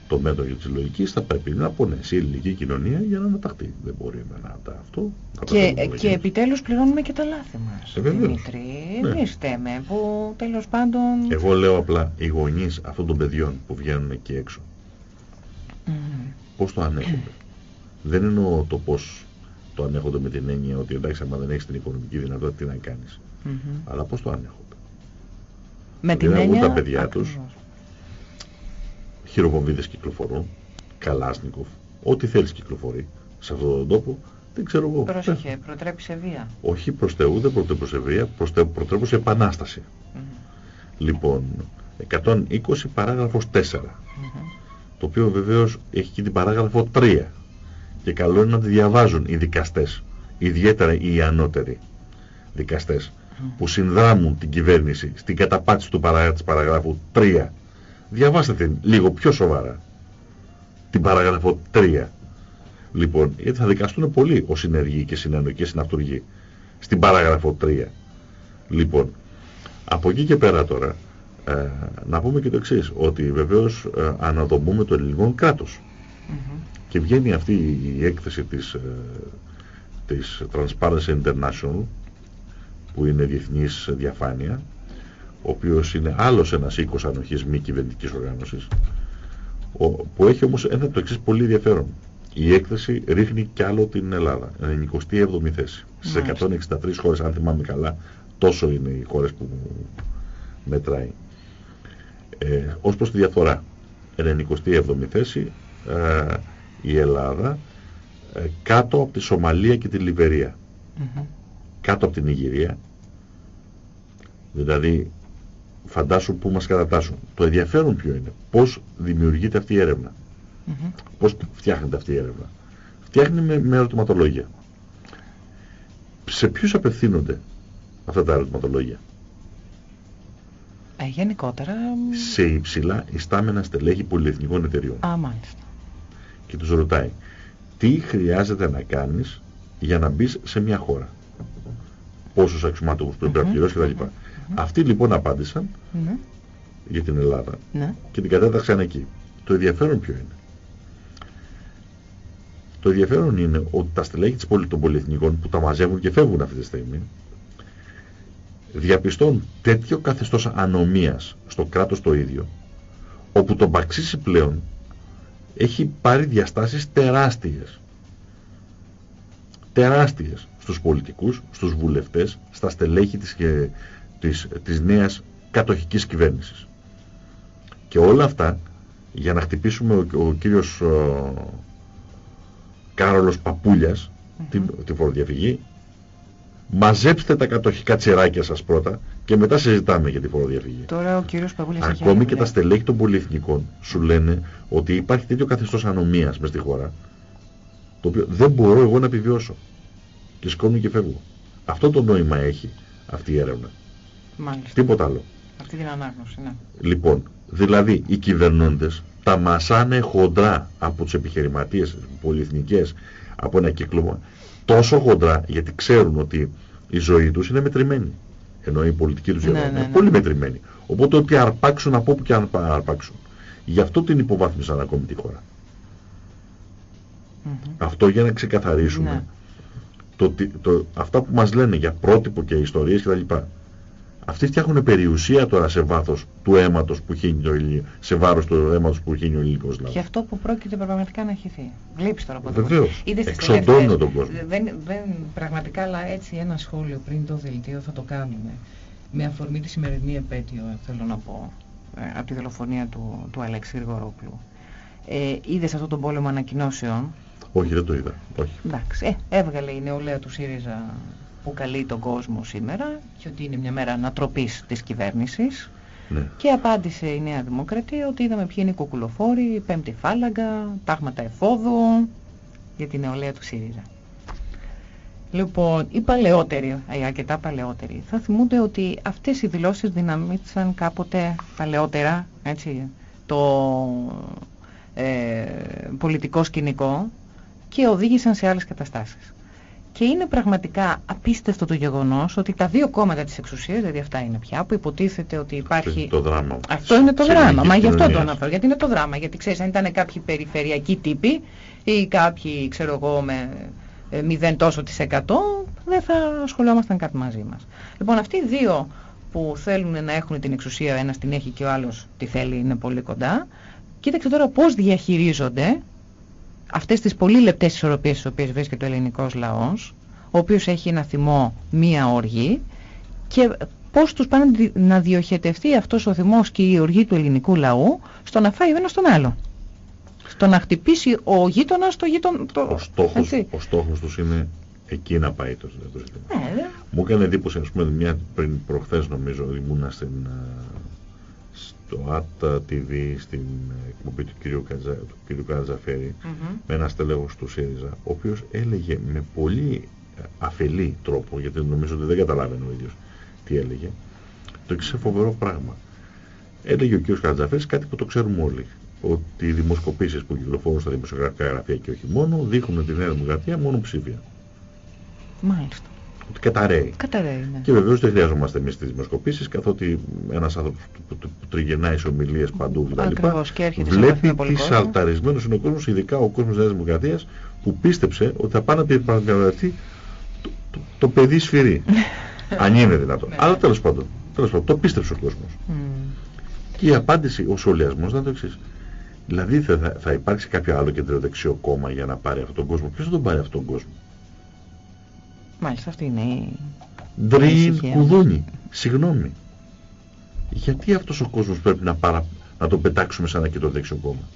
το μέτρο της λογικής θα πρέπει να πονέσει η ελληνική κοινωνία για να αναταχθεί. Δεν μπορεί να τα αυτό. και, και επιτέλους πληρώνουμε και τα λάθη μας. Ε, Δημήτρη, ναι. εμείς φταίμε που τέλος πάντων... Εγώ λέω απλά οι γονείς αυτών των παιδιών που βγαίνουν εκεί έξω. Mm. Πώς το ανέχονται; Δεν εννοώ το πώς το ανέχονται με την έννοια ότι εντάξει άμα δεν έχεις την οικονομική δυνατότητα τι να κάνεις. Mm -hmm. Αλλά πώς το ανέχονται. Με την έννοια... τα παιδιά ακριβώς. τους, χειροβομβίδες κυκλοφορούν, καλάσνικοφ, ό,τι θέλεις κυκλοφορεί σε αυτόν τον τόπο, δεν ξέρω εγώ. Πρόσεχε, προτρέπει σε βία. Όχι προς Θεού, δεν προτρέπει σε βία, προτρέπει σε επανάσταση. Mm -hmm. Λοιπόν, 120 παράγραφος 4, mm -hmm. το οποίο βεβαίως έχει και την παράγραφο 3 και καλό είναι να τη διαβάζουν οι δικαστές, ιδιαίτερα οι ανώτεροι δικαστές, που συνδράμουν την κυβέρνηση στην καταπάτηση του παρά, της παραγράφου 3. Διαβάστε την λίγο πιο σοβαρά. Την παράγραφο 3. Λοιπόν, γιατί θα δικαστούν πολύ ο συνεργοί και συνεννοοί και συναυτουργοί στην παράγραφο 3. Λοιπόν, από εκεί και πέρα τώρα, ε, να πούμε και το εξής, ότι βεβαίως ε, αναδομούμε το ελληνικό κράτος. Και βγαίνει αυτή η έκθεση της, ε, της Transparency International που είναι διεθνής διαφάνεια ο οποίος είναι άλλος ένας οίκος ανοχής μη κυβερνητικής οργάνωσης που έχει όμως ένα το εξής πολύ ενδιαφέρον. Η έκθεση ρίχνει κι άλλο την Ελλάδα, 97η θέση. Στις 163 χώρες, αν θυμάμαι καλά, τόσο είναι οι χώρες που μετράει. Ε, ως προς τη διαφορά, 97η θέση, ε, η Ελλάδα ε, κάτω από τη Σομαλία και τη Λιβερία. Κάτω από την Ιγυρία. Δηλαδή, φαντάσου που μας κατατάσσουν. Το ενδιαφέρον ποιο είναι. Πώς δημιουργείται αυτή η έρευνα. Mm Πώς φτιάχνεται αυτή η έρευνα. Φτιάχνει με, με ερωτηματολόγια. Σε ποιους απευθύνονται αυτά τα ερωτηματολόγια; Ε, γενικότερα... Σε υψηλά ιστάμενα στελέχη πολυεθνικών εταιριών. Α, μάλιστα και τους ρωτάει τι χρειάζεται να κάνεις για να μπεις σε μια χώρα; Πόσους αξιωματούχους πρέπει να πληρώσεις κτλ. Αυτοί λοιπόν απάντησαν ναι. για την Ελλάδα ναι. και την κατέταξαν εκεί. Το ενδιαφέρον ποιο είναι; Το ενδιαφέρον είναι ότι τα στελέχη των πολυεθνικών που τα μαζεύουν και φεύγουν αυτή τη στιγμή διαπιστώνουν τέτοιο καθεστώς ανομίας στο κράτος το ίδιο όπου το μπαξίσι πλέον έχει πάρει διαστάσεις τεράστιες. Τεράστιες στους πολιτικούς, στους βουλευτές, στα στελέχη της, της, της νέας κατοχικής κυβέρνησης. Και όλα αυτά, για να χτυπήσουμε ο, ο κύριος ο, Κάρολος Παπούλιας, mm την, τη φοροδιαφυγή, μαζέψτε τα κατοχικά τσεράκια σας πρώτα και μετά συζητάμε για τη φοροδιαφυγή. Τώρα ο κύριος Παπούλιας Ακόμη και τα στελέχη των πολυεθνικών σου λένε ότι υπάρχει τέτοιο καθεστώς ανομίας μες στη χώρα, το οποίο δεν μπορώ εγώ να επιβιώσω. Και σκόνω και φεύγω. Αυτό το νόημα έχει αυτή η έρευνα. Μάλιστα. Τίποτα άλλο. Αυτή την ανάγνωση, ναι. Λοιπόν, δηλαδή οι κυβερνώντες τα μασάνε χοντρά από τους επιχειρηματίες πολυεθνικές από ένα κύκλωμα τόσο χοντρά γιατί ξέρουν ότι η ζωή τους είναι μετρημένη. Ενώ η πολιτική τους ναι, ναι, είναι πολύ μετρημένη. Οπότε ότι αρπάξουν από όπου και αν αρπάξουν. Γι' αυτό την υποβάθμισαν ακόμη τη χώρα. Αυτό για να ξεκαθαρίσουμε ναι. το, το, αυτά που μας λένε για πρότυπο και ιστορίες κτλ αυτοί φτιάχνουν περιουσία τώρα σε βάθος του αίματος που χύνει το ελληνικό, σε βάρος του αίματος που χύνει ο ελληνικός λαός. Και αυτό που πρόκειται πραγματικά να χυθεί. Βλέπεις τώρα από εδώ. Βεβαίως. Εξοντώνω τον κόσμο. Δεν, δεν, πραγματικά, αλλά έτσι ένα σχόλιο πριν το δελτίο θα το κάνουμε. Με αφορμή τη σημερινή επέτειο, θέλω να πω, ε, από τη δολοφονία του, του Αλέξη Γρηγορόπουλου. Ε, είδες αυτόν τον πόλεμο ανακοινώσεων; Όχι, δεν το είδα. Όχι. Εντάξει. Ε, έβγαλε η νεολαία του ΣΥΡΙΖΑ που καλεί τον κόσμο σήμερα και ότι είναι μια μέρα ανατροπής της κυβέρνησης ναι. και απάντησε η Νέα Δημοκρατία ότι είδαμε ποιοι είναι οι κουκουλοφόροι, η πέμπτη φάλαγγα, τάγματα εφόδου για την νεολαία του ΣΥΡΙΖΑ. Λοιπόν, οι παλαιότεροι, οι αρκετά παλαιότεροι, θα θυμούνται ότι αυτές οι δηλώσεις δυναμίτησαν κάποτε παλαιότερα έτσι, το ε, πολιτικό σκηνικό και οδήγησαν σε άλλες καταστάσεις. Και είναι πραγματικά απίστευτο το γεγονός ότι τα δύο κόμματα της εξουσίας, δηλαδή αυτά είναι πια, που υποτίθεται ότι υπάρχει... Αυτό είναι το δράμα. Αυτό είναι το δράμα, μα γι' αυτό το αναφέρω, γιατί είναι το δράμα. Γιατί ξέρεις, αν ήταν κάποιοι περιφερειακοί τύποι ή κάποιοι, ξέρω εγώ, με ε, μηδέν τόσο της εκατό, δεν θα ασχολιόμασταν κάτι μαζί μας. Λοιπόν, αυτοί οι δύο που θέλουν να έχουν την εξουσία, ο ένας την έχει και ο άλλος τη θέλει, είναι πολύ κοντά. Κοίταξε τώρα πώς διαχειρίζονται αυτές τις πολύ λεπτές ισορροπίες στις οποίες βρίσκεται ο ελληνικός λαός, ο οποίος έχει ένα θυμό μία οργή και πώς τους πάνε να διοχετευτεί αυτός ο θυμός και η οργή του ελληνικού λαού στο να φάει ο ένας τον άλλο. Στο να χτυπήσει ο γείτονας το γείτον... Το... Ο, στόχος, ο στόχος τους είναι εκεί να πάει το, το ζήτημα. Ε, Μου έκανε εντύπωση, ας πούμε, μια πριν προχθές νομίζω, ήμουνα στην, το ΑΤΑ TV στην εκπομπή του κ. Κατζα, του Κατζαφέρη mm -hmm. με ένα στελέχος του ΣΥΡΙΖΑ ο οποίος έλεγε με πολύ αφελή τρόπο γιατί νομίζω ότι δεν καταλάβαινε ο ίδιος τι έλεγε το εξής φοβερό πράγμα έλεγε ο κ. Κατζαφέρης κάτι που το ξέρουμε όλοι ότι οι δημοσκοπήσεις που κυκλοφορούν στα δημοσιογραφικά γραφεία και όχι μόνο δείχνουν τη Νέα Δημοκρατία μόνο ψήφια. Μάλιστα ότι καταραίει. καταραίει ναι. Και βεβαίως δεν χρειαζόμαστε εμείς τις δημοσκοπήσεις, καθότι ένας άνθρωπος που, που, που τριγενάει σε ομιλίες παντού κτλ. Βλέπει τις αλταρισμένο είναι ο κόσμος, ειδικά ο κόσμος της Νέας Δημοκρατίας, που πίστεψε ότι θα πάνε να διαπραγματευτεί το, το, το, παιδί σφυρί. αν είναι δυνατό. Ναι. Αλλά τέλος πάντων, τέλος πάντων, το πίστεψε ο κόσμος. Mm. Και η απάντηση, ο σχολιασμός ήταν το εξής. Δηλαδή θα, θα υπάρξει κάποιο άλλο κεντροδεξιό κόμμα για να πάρει αυτόν τον κόσμο. Ποιος θα τον πάρει αυτόν τον κόσμο; Μάλιστα αυτή είναι η... Ντρίν κουδούνι. Συγγνώμη. Γιατί αυτός ο κόσμος πρέπει να, παρα... να τον πετάξουμε σαν ένα κεντροδέξιο κόμμα;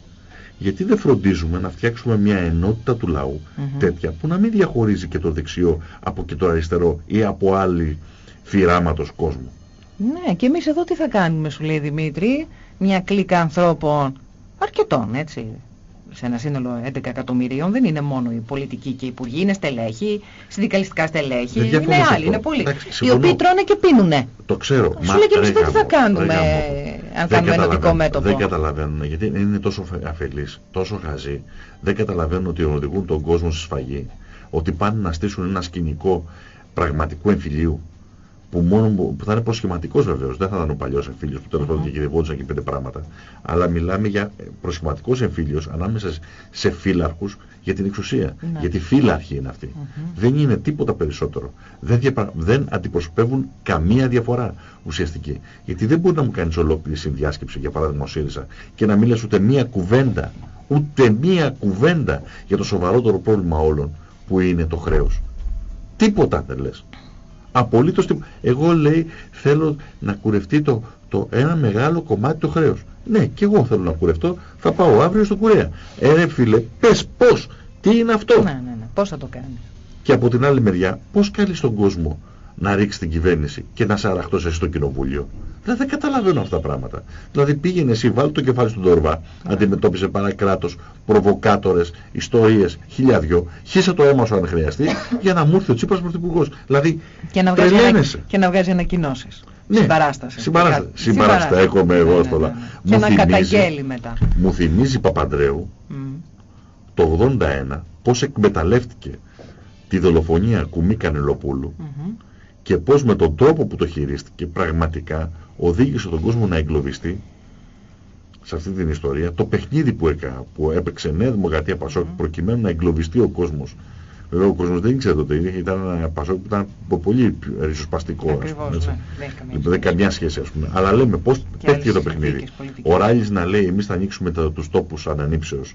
Γιατί δεν φροντίζουμε να φτιάξουμε μια ενότητα του λαού τέτοια που να μην διαχωρίζει και το δεξιό από και το αριστερό ή από άλλη φυράματος κόσμου. Ναι, και εμείς εδώ τι θα κάνουμε, σου λέει Δημήτρη, μια κλίκα ανθρώπων αρκετών, έτσι, σε ένα σύνολο 11 εκατομμυρίων δεν είναι μόνο οι πολιτικοί και οι υπουργοί, είναι στελέχοι, συνδικαλιστικά στελέχη, είναι άλλοι, είναι πολλοί. οι οποίοι τρώνε και πίνουνε. Το ξέρω. Σου λέει και τι θα κάνουμε αν κάνουμε ενωτικό μέτωπο. Δεν καταλαβαίνουν γιατί είναι τόσο αφελείς, τόσο χαζοί. Δεν καταλαβαίνουν ότι οδηγούν τον κόσμο στη σφαγή, ότι πάνε να στήσουν ένα σκηνικό πραγματικού εμφυλίου που, μόνο, που θα είναι προσχηματικός βεβαίως. Δεν θα ήταν ο παλιός εμφύλιος που τέλος πάντων κυριευόντουσαν και πέντε πράγματα. Αλλά μιλάμε για προσχηματικός εμφύλιος ανάμεσα σε φύλαρχους για την εξουσία. Ναι. Γιατί φύλαρχοι είναι αυτοί. Δεν είναι τίποτα περισσότερο. Δεν, διαπρα... δεν αντιπροσωπεύουν καμία διαφορά ουσιαστική. Γιατί δεν μπορεί να μου κάνεις ολόκληρη συνδιάσκεψη, για παράδειγμα ο ΣΥΡΙΖΑ, και να μιλά ούτε μία κουβέντα, ούτε μία κουβέντα για το σοβαρότερο πρόβλημα όλων που είναι το χρέος. Τίποτα δεν λες. Απολύτως τίποτα. Εγώ λέει θέλω να κουρευτεί το, το ένα μεγάλο κομμάτι του χρέους. Ναι, και εγώ θέλω να κουρευτώ. Θα πάω αύριο στο κουρέα. Ε, φίλε, πες πώς. Τι είναι αυτό. Ναι, ναι, ναι. Πώς θα το κάνει. Και από την άλλη μεριά, πώς κάνει τον κόσμο να ρίξει την κυβέρνηση και να σε αραχτώσει στο κοινοβούλιο. Δηλαδή δεν καταλαβαίνω αυτά τα πράγματα. Δηλαδή πήγαινε εσύ, βάλει το κεφάλι στον Τόρβα, ναι. αντιμετώπισε παρακράτος, προβοκάτορες, ιστορίες, χιλιάδιο, χύσε το αίμα σου αν χρειαστεί, για να μου έρθει ο Τσίπρας πρωθυπουργός. Δηλαδή και να βγάζει, ανα... και να βγάζει ανακοινώσεις. Ναι, συμπαράσταση. Συμπαράσταση. Συμπαράστα, έκομαι εγώ ναι, ναι, ναι, Και να καταγγέλει μετά. Μου θυμίζει Παπαντρέου mm. το 81 πώς εκμεταλλεύτηκε τη δολοφονία Κουμί Κανελοπούλου mm -hmm και πώς με τον τρόπο που το χειρίστηκε πραγματικά οδήγησε τον κόσμο να εγκλωβιστεί σε αυτή την ιστορία το παιχνίδι που, έκα, που έπαιξε Νέα Δημοκρατία Πασόκ προκειμένου να εγκλωβιστεί ο κόσμος Βέβαια ο κόσμος δεν ήξερε τότε, ήταν ένα Πασόκ που ήταν πολύ ριζοσπαστικό. Ακριβώς, ναι, δεν έχει καμιά σχέση ας πούμε. Αλλά λέμε πώς πέφτει το παιχνίδι. Ο Ράλης να λέει εμείς θα ανοίξουμε τους τόπους ανανύψεως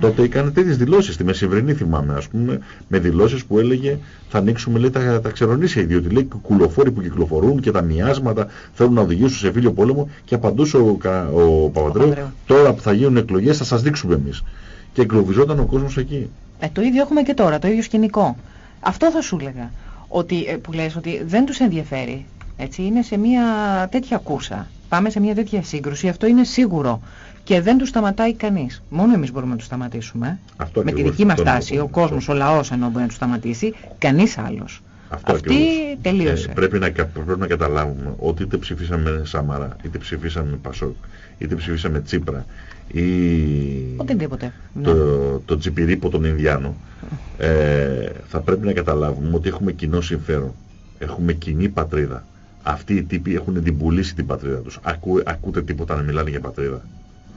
Τότε έκανε τέτοιες δηλώσεις στη Μεσημβρινή, θυμάμαι, ας πούμε, με δηλώσεις που έλεγε θα ανοίξουμε λέει, τα, τα ξερονήσια. Διότι λέει κουλοφόροι που κυκλοφορούν και τα μοιάσματα θέλουν να οδηγήσουν σε φίλιο πόλεμο. Και απαντούσε ο, ο Παπαδρέου, τώρα που θα γίνουν εκλογές θα σας δείξουμε εμείς. Και εγκλωβιζόταν ο κόσμος εκεί. Ε, το ίδιο έχουμε και τώρα, το ίδιο σκηνικό. Αυτό θα σου έλεγα. Ότι, ε, που λες ότι δεν τους ενδιαφέρει. Έτσι, είναι σε μια τέτοια κούσα. Πάμε σε μια τέτοια σύγκρουση. Αυτό είναι σίγουρο και δεν τους σταματάει κανείς. Μόνο εμείς μπορούμε να τους σταματήσουμε. Αυτό με τη δική μας τάση, ο κόσμος, ο λαός ενώ μπορεί να τους σταματήσει, κανείς άλλος. Αυτό Αυτή ακριβώς. τελείωσε. Ε, πρέπει, να, πρέπει να καταλάβουμε ότι είτε ψηφίσαμε Σαμαρά, είτε ψηφίσαμε Πασόκ, είτε ψηφίσαμε Τσίπρα ή Οτιδήποτε. το, ναι. το τσιπηρίπο των Ινδιάνων, ε, θα πρέπει να καταλάβουμε ότι έχουμε κοινό συμφέρον. Έχουμε κοινή πατρίδα. Αυτοί οι τύποι έχουν την πουλήσει την πατρίδα τους. Ακού, ακούτε τίποτα να μιλάνε για πατρίδα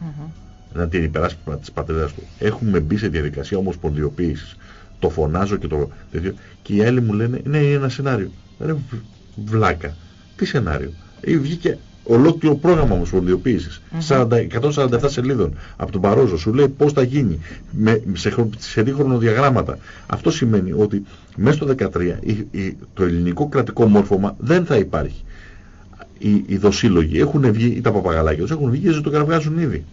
mm να την υπεράσπιση της πατρίδας του. Έχουμε μπει σε διαδικασία ομοσπονδιοποίησης. Το φωνάζω και το τέτοιο. Και οι άλλοι μου λένε, ναι, είναι ένα σενάριο. Ρε βλάκα. Τι σενάριο. Ή βγήκε ολόκληρο πρόγραμμα ομοσπονδιοποίησης. Mm -hmm. 147 σελίδων από τον Παρόζο. Σου λέει πώς θα γίνει με, σε, σε χρονοδιαγράμματα. Αυτό σημαίνει ότι μέσα στο 2013 το ελληνικό κρατικό μόρφωμα δεν θα υπάρχει οι, οι δοσύλλογοι έχουν βγει, ή τα παπαγαλάκια τους έχουν βγει και το κραυγάζουν ήδη.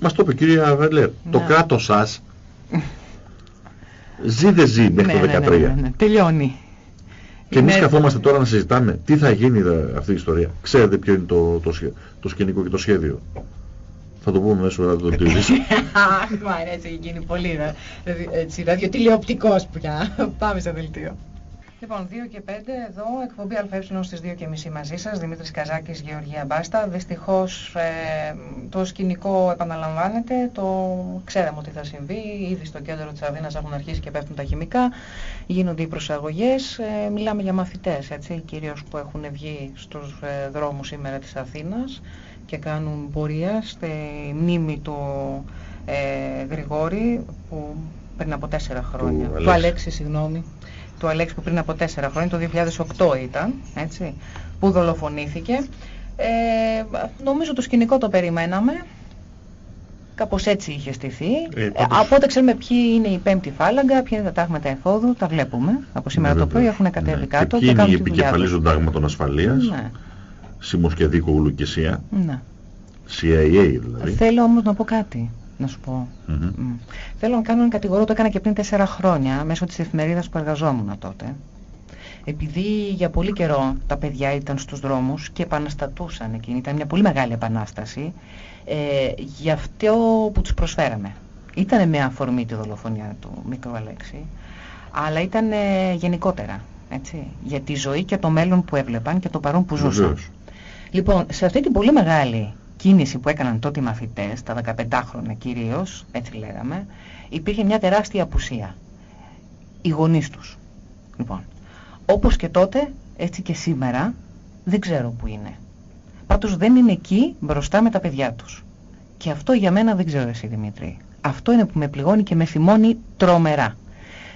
Μας το είπε η κυρία Βελέρ. Το ναι. κράτος σας ζει δεν ζει μέχρι ναι, το 2013. Ναι, ναι, ναι, Τελειώνει. Και εμείς καθόμαστε τώρα να συζητάμε τι θα γίνει αυτή η ιστορία. Ξέρετε ποιο είναι το, το, το σκηνικό και το σχέδιο. Θα το πούμε μέσω να το τηλεοπτικό. Αχ, μου αρέσει, έχει γίνει πολύ. Έτσι, ραδιοτηλεοπτικός πια. Πάμε σε δελτίο. Λοιπόν, 2 και 5 εδώ, εκπομπή ΑΕ στις 2 και μισή μαζί σας, Δημήτρης Καζάκης, Γεωργία Μπάστα. Δυστυχώς ε, το σκηνικό επαναλαμβάνεται, το ξέραμε ότι θα συμβεί, ήδη στο κέντρο της Αθήνας έχουν αρχίσει και πέφτουν τα χημικά, γίνονται οι προσαγωγές, ε, μιλάμε για μαθητές, έτσι, κυρίως που έχουν βγει στους ε, δρόμους σήμερα της Αθήνας και κάνουν πορεία στη μνήμη του ε, Γρηγόρη που πριν από τέσσερα χρόνια, του, του Αλέξη, συγγνώμη, του Αλέξη που πριν από τέσσερα χρόνια, το 2008 ήταν, έτσι, που δολοφονήθηκε. Ε, νομίζω το σκηνικό το περιμέναμε. Κάπως έτσι είχε στηθεί. Ε, ε, από ό,τι ξέρουμε ποιοι είναι η πέμπτη φάλαγγα, ποια είναι τα τάγματα εφόδου, τα βλέπουμε. Από σήμερα ναι, το πρωί έχουν κατέβει ναι. κάτω. Και, και είναι η επικεφαλής των τάγματων ασφαλείας; Ναι. Σιμοσκεδίκο Ουλουκησία. Ναι. CIA δηλαδή. Θέλω όμως να πω κάτι να σου πω. Mm -hmm. mm. Θέλω να κάνω ένα κατηγορό, το έκανα και πριν τέσσερα χρόνια, μέσω της εφημερίδας που εργαζόμουν τότε. επειδή για πολύ καιρό τα παιδιά ήταν στους δρόμους και επαναστατούσαν εκείνη, ήταν μια πολύ μεγάλη επανάσταση, ε, για αυτό που τους προσφέραμε. Ήταν με αφορμή τη δολοφονία του μικρού Αλέξη, αλλά ήταν ε, γενικότερα, έτσι, για τη ζωή και το μέλλον που έβλεπαν και το παρόν που ζούσαν. Λοιπόν, σε αυτή την πολύ μεγάλη κίνηση που έκαναν τότε οι μαθητές, τα 15 χρόνια κυρίως, έτσι λέγαμε, υπήρχε μια τεράστια απουσία. Οι γονείς τους. Λοιπόν, όπως και τότε, έτσι και σήμερα, δεν ξέρω που είναι. Πάντως δεν είναι εκεί μπροστά με τα παιδιά τους. Και αυτό για μένα δεν ξέρω εσύ Δημήτρη. Αυτό είναι που με πληγώνει και με θυμώνει τρομερά.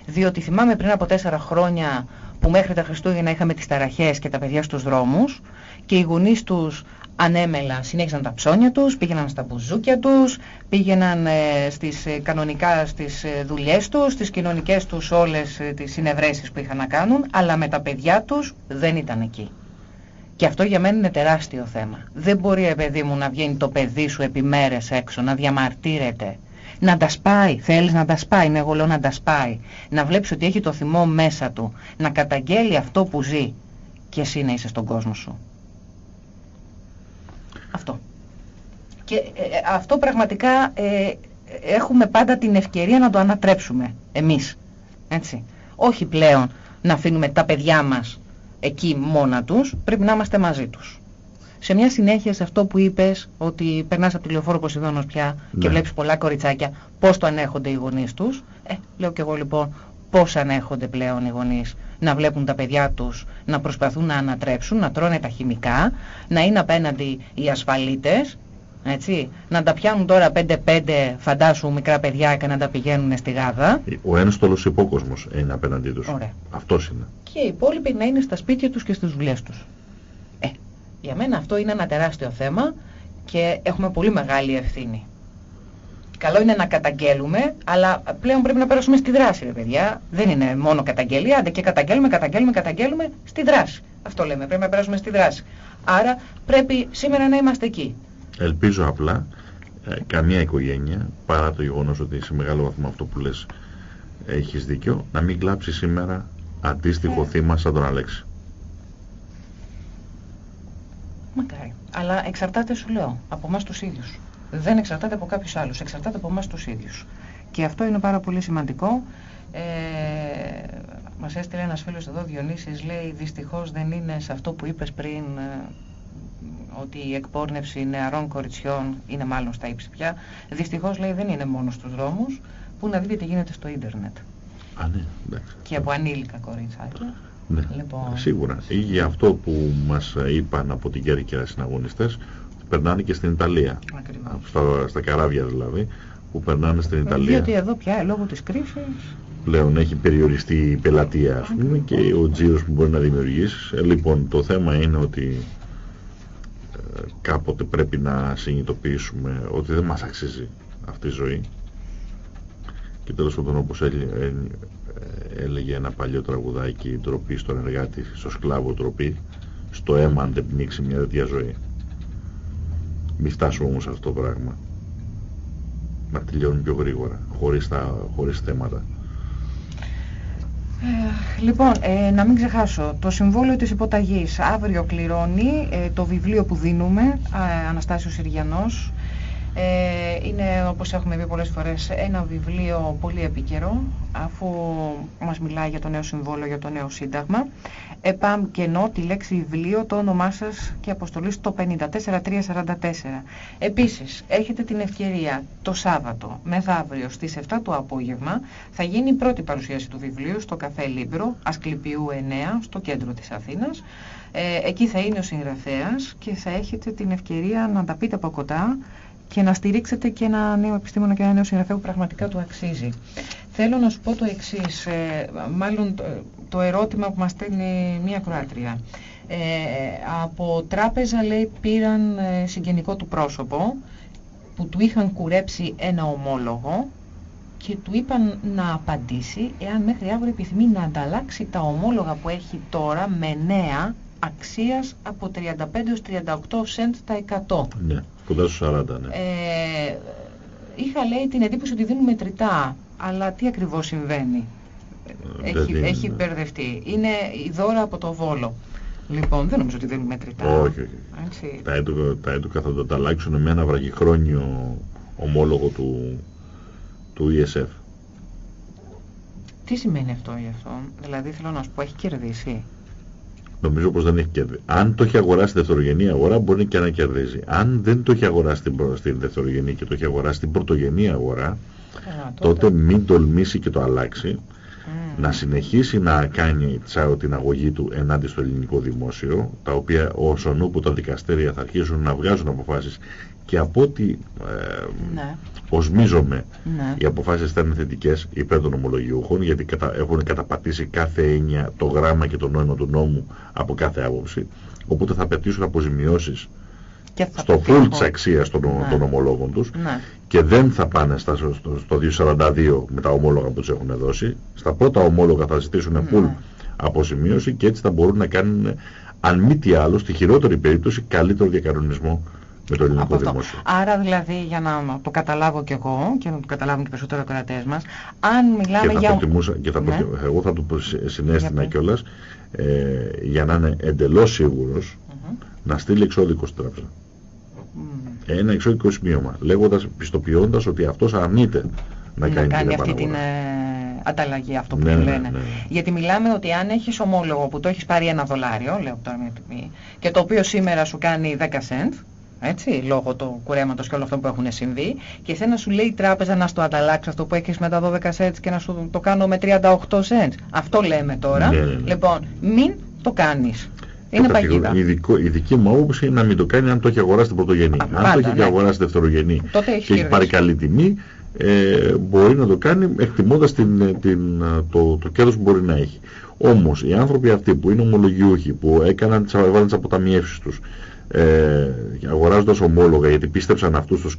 Διότι θυμάμαι πριν από τέσσερα χρόνια που μέχρι τα Χριστούγεννα είχαμε τις ταραχές και τα παιδιά στους δρόμους και οι γονείς τους ανέμελα συνέχισαν τα ψώνια τους, πήγαιναν στα μπουζούκια τους, πήγαιναν ε, στις, ε, κανονικά στις ε, δουλειές τους, στις κοινωνικές τους όλες ε, τις συνευρέσεις που είχαν να κάνουν, αλλά με τα παιδιά τους δεν ήταν εκεί. Και αυτό για μένα είναι τεράστιο θέμα. Δεν μπορεί, παιδί μου, να βγαίνει το παιδί σου επί μέρες έξω, να διαμαρτύρεται, να τα σπάει, θέλεις να τα σπάει, ναι εγώ λέω να τα σπάει, να βλέπεις ότι έχει το θυμό μέσα του, να καταγγέλει αυτό που ζει και εσύ να είσαι στον κόσμο σου. Αυτό. Και ε, ε, αυτό πραγματικά ε, έχουμε πάντα την ευκαιρία να το ανατρέψουμε εμείς. Έτσι. Όχι πλέον να αφήνουμε τα παιδιά μας εκεί μόνα τους, πρέπει να είμαστε μαζί τους. Σε μια συνέχεια σε αυτό που είπες, ότι περνάς από τη λεωφόρο Ποσειδώνος πια και ναι. βλέπεις πολλά κοριτσάκια, πώς το ανέχονται οι γονείς τους. Ε, λέω και εγώ λοιπόν, πώς ανέχονται πλέον οι γονείς να βλέπουν τα παιδιά τους να προσπαθούν να ανατρέψουν, να τρώνε τα χημικά, να είναι απέναντι οι ασφαλίτες, έτσι, να τα πιάνουν τώρα 5-5 φαντάσου μικρά παιδιά και να τα πηγαίνουν στη γάδα. Ο ένας τόλος υπόκοσμος είναι απέναντί τους. Ωραία. Αυτός είναι. Και οι υπόλοιποι να είναι στα σπίτια τους και στις δουλειές τους. Ε, για μένα αυτό είναι ένα τεράστιο θέμα και έχουμε πολύ μεγάλη ευθύνη. Καλό είναι να καταγγέλουμε, αλλά πλέον πρέπει να περάσουμε στη δράση, ρε παιδιά. Δεν είναι μόνο καταγγελία, άντε και καταγγέλουμε, καταγγέλουμε, καταγγέλουμε στη δράση. Αυτό λέμε, πρέπει να περάσουμε στη δράση. Άρα πρέπει σήμερα να είμαστε εκεί. Ελπίζω απλά ε, καμία οικογένεια, παρά το γεγονός ότι σε μεγάλο βαθμό αυτό που λες έχεις δίκιο, να μην κλάψει σήμερα αντίστοιχο ε. θύμα σαν τον Αλέξη. Μακάρι. Αλλά εξαρτάται, σου λέω, από εμάς τους ίδιους δεν εξαρτάται από κάποιους άλλους, εξαρτάται από εμάς τους ίδιους. Και αυτό είναι πάρα πολύ σημαντικό. Ε, μας έστειλε ένας φίλος εδώ, Διονύσης, λέει δυστυχώς δεν είναι σε αυτό που είπες πριν ε, ότι η εκπόρνευση νεαρών κοριτσιών είναι μάλλον στα ύψη πια. Δυστυχώς λέει δεν είναι μόνο στους δρόμους, που να δείτε τι γίνεται στο ίντερνετ. Α, ναι, εντάξει. Και από ανήλικα κοριτσάκια. Ναι, λοιπόν... σίγουρα. Ή για αυτό που μας είπαν από την Κέρκυρα συναγωνιστές, περνάνε και στην Ιταλία. Στα, στα καράβια δηλαδή, που περνάνε στην Ιταλία. Γιατί εδώ πια λόγω της κρίσης... Πλέον έχει περιοριστεί η πελατεία ας πούμε και ο τζίρος που μπορεί να δημιουργήσεις. Ε, λοιπόν, το θέμα είναι ότι ε, κάποτε πρέπει να συνειδητοποιήσουμε ότι δεν μας αξίζει αυτή η ζωή. Και τέλος πάντων όπως έλεγε ένα παλιό τραγουδάκι «Τροπή στον εργάτη, στο σκλάβο τροπή, στο αίμα αν δεν πνίξει μια τέτοια ζωή». Μην φτάσουμε όμως σε αυτό το πράγμα. Να τελειώνει πιο γρήγορα, χωρίς, τα, χωρίς θέματα. Ε, λοιπόν, ε, να μην ξεχάσω, το Συμβόλαιο της Υποταγής αύριο κληρώνει ε, το βιβλίο που δίνουμε, ε, Αναστάσιος Συριανός, ε, είναι, όπως έχουμε πει πολλές φορές, ένα βιβλίο πολύ επίκαιρο, αφού μας μιλάει για το νέο συμβόλαιο, για το νέο σύνταγμα. Επάμ και ενώ τη λέξη βιβλίο, το όνομά σας και αποστολή στο 54344. Επίσης, έχετε την ευκαιρία το Σάββατο, μεθαύριο στις 7 το απόγευμα, θα γίνει η πρώτη παρουσίαση του βιβλίου στο Καφέ Λίμπρο, Ασκληπιού 9, στο κέντρο της Αθήνας. Ε, εκεί θα είναι ο συγγραφέας και θα έχετε την ευκαιρία να τα πείτε από κοντά και να στηρίξετε και ένα νέο επιστήμονα και ένα νέο συγγραφέα που πραγματικά του αξίζει. Θέλω να σου πω το εξής, ε, μάλλον το, ερώτημα που μας στέλνει μία ακροάτρια. Ε, από τράπεζα λέει πήραν ε, συγγενικό του πρόσωπο που του είχαν κουρέψει ένα ομόλογο και του είπαν να απαντήσει εάν μέχρι αύριο επιθυμεί να ανταλλάξει τα ομόλογα που έχει τώρα με νέα αξίας από 35 έως 38 σέντ τα 100. Ναι, κοντά στους 40, ναι. Ε, είχα λέει την εντύπωση ότι δίνουν μετρητά, αλλά τι ακριβώς συμβαίνει; έχει, έχει μπερδευτεί. Είναι η δώρα από το Βόλο. Λοιπόν, δεν νομίζω ότι δεν είναι μετρητά. Όχι, όχι. Τα έτουκα, τα θα τα αλλάξουν με ένα βραχυχρόνιο ομόλογο του, του ESF. Τι σημαίνει αυτό γι' αυτό, δηλαδή θέλω να σου πω, έχει κερδίσει; Νομίζω πως δεν έχει κερδίσει. Αν το έχει αγοράσει στη δευτερογενή αγορά μπορεί και να κερδίζει. Αν δεν το έχει αγοράσει στην, στην δευτερογενή και το έχει αγοράσει στην πρωτογενή αγορά, τότε... τότε μην τολμήσει και το αλλάξει να συνεχίσει να κάνει την αγωγή του ενάντια στο ελληνικό δημόσιο, τα οποία όσον όπου τα δικαστήρια θα αρχίσουν να βγάζουν αποφάσεις και από ό,τι ε, ναι. οσμίζομαι ναι. οι αποφάσεις θα είναι θετικές υπέρ των ομολογιούχων γιατί κατα, έχουν καταπατήσει κάθε έννοια το γράμμα και το νόημα του νόμου από κάθε άποψη οπότε θα απαιτήσουν αποζημιώσεις στο full της αξίας των, ναι. των ομολόγων τους ναι. Και δεν θα πάνε στα, στο, στο 242 με τα ομόλογα που τους έχουν δώσει. Στα πρώτα ομόλογα θα ζητήσουν ναι. full αποζημίωση και έτσι θα μπορούν να κάνουν αν μη τι άλλο, στη χειρότερη περίπτωση, καλύτερο διακανονισμό με το ελληνικό δημόσιο. Άρα δηλαδή, για να το καταλάβω κι εγώ και να το καταλάβουν και περισσότερο οι κρατές μας, αν μιλάμε και για... Προτιμούσα, και θα ναι. Εγώ θα το συνέστηνα κιόλας ε, για να είναι εντελώς σίγουρος να στείλει εξώδικο στην τράπεζα. Ένα εξώδικο σημείωμα, λέγοντας, πιστοποιώντας ότι αυτός αρνείται να, να κάνει, κάνει αυτή την ε, ανταλλαγή, αυτό που ναι, ναι, λένε. Ναι, Γιατί μιλάμε ότι αν έχεις ομόλογο που το έχεις πάρει ένα δολάριο, λέω τώρα μια τιμή, και το οποίο σήμερα σου κάνει 10 cent, έτσι, λόγω του κουρέματος και όλων αυτών που έχουν συμβεί και εσένα σου λέει η τράπεζα να στο ανταλλάξει αυτό που έχεις με τα 12 cents και να σου το κάνω με 38 cents. Αυτό λέμε τώρα. Λοιπόν, μην το κάνεις. Είναι παγίδα. Η, δικό, η δική μου άποψη είναι να μην το κάνει αν το έχει αγοράσει την πρωτογενή. αν πάντα, το έχει ναι. αγοράσει την δευτερογενή Τότε και έχει πάρει καλή τιμή, ε, μπορεί να το κάνει εκτιμώντας την, την, το, το κέρδος που μπορεί να έχει. Όμως οι άνθρωποι αυτοί που είναι ομολογιούχοι, που έκαναν τις, βάλαν τις αποταμιεύσεις τους, ε, αγοράζοντας ομόλογα γιατί πίστεψαν αυτούς τους,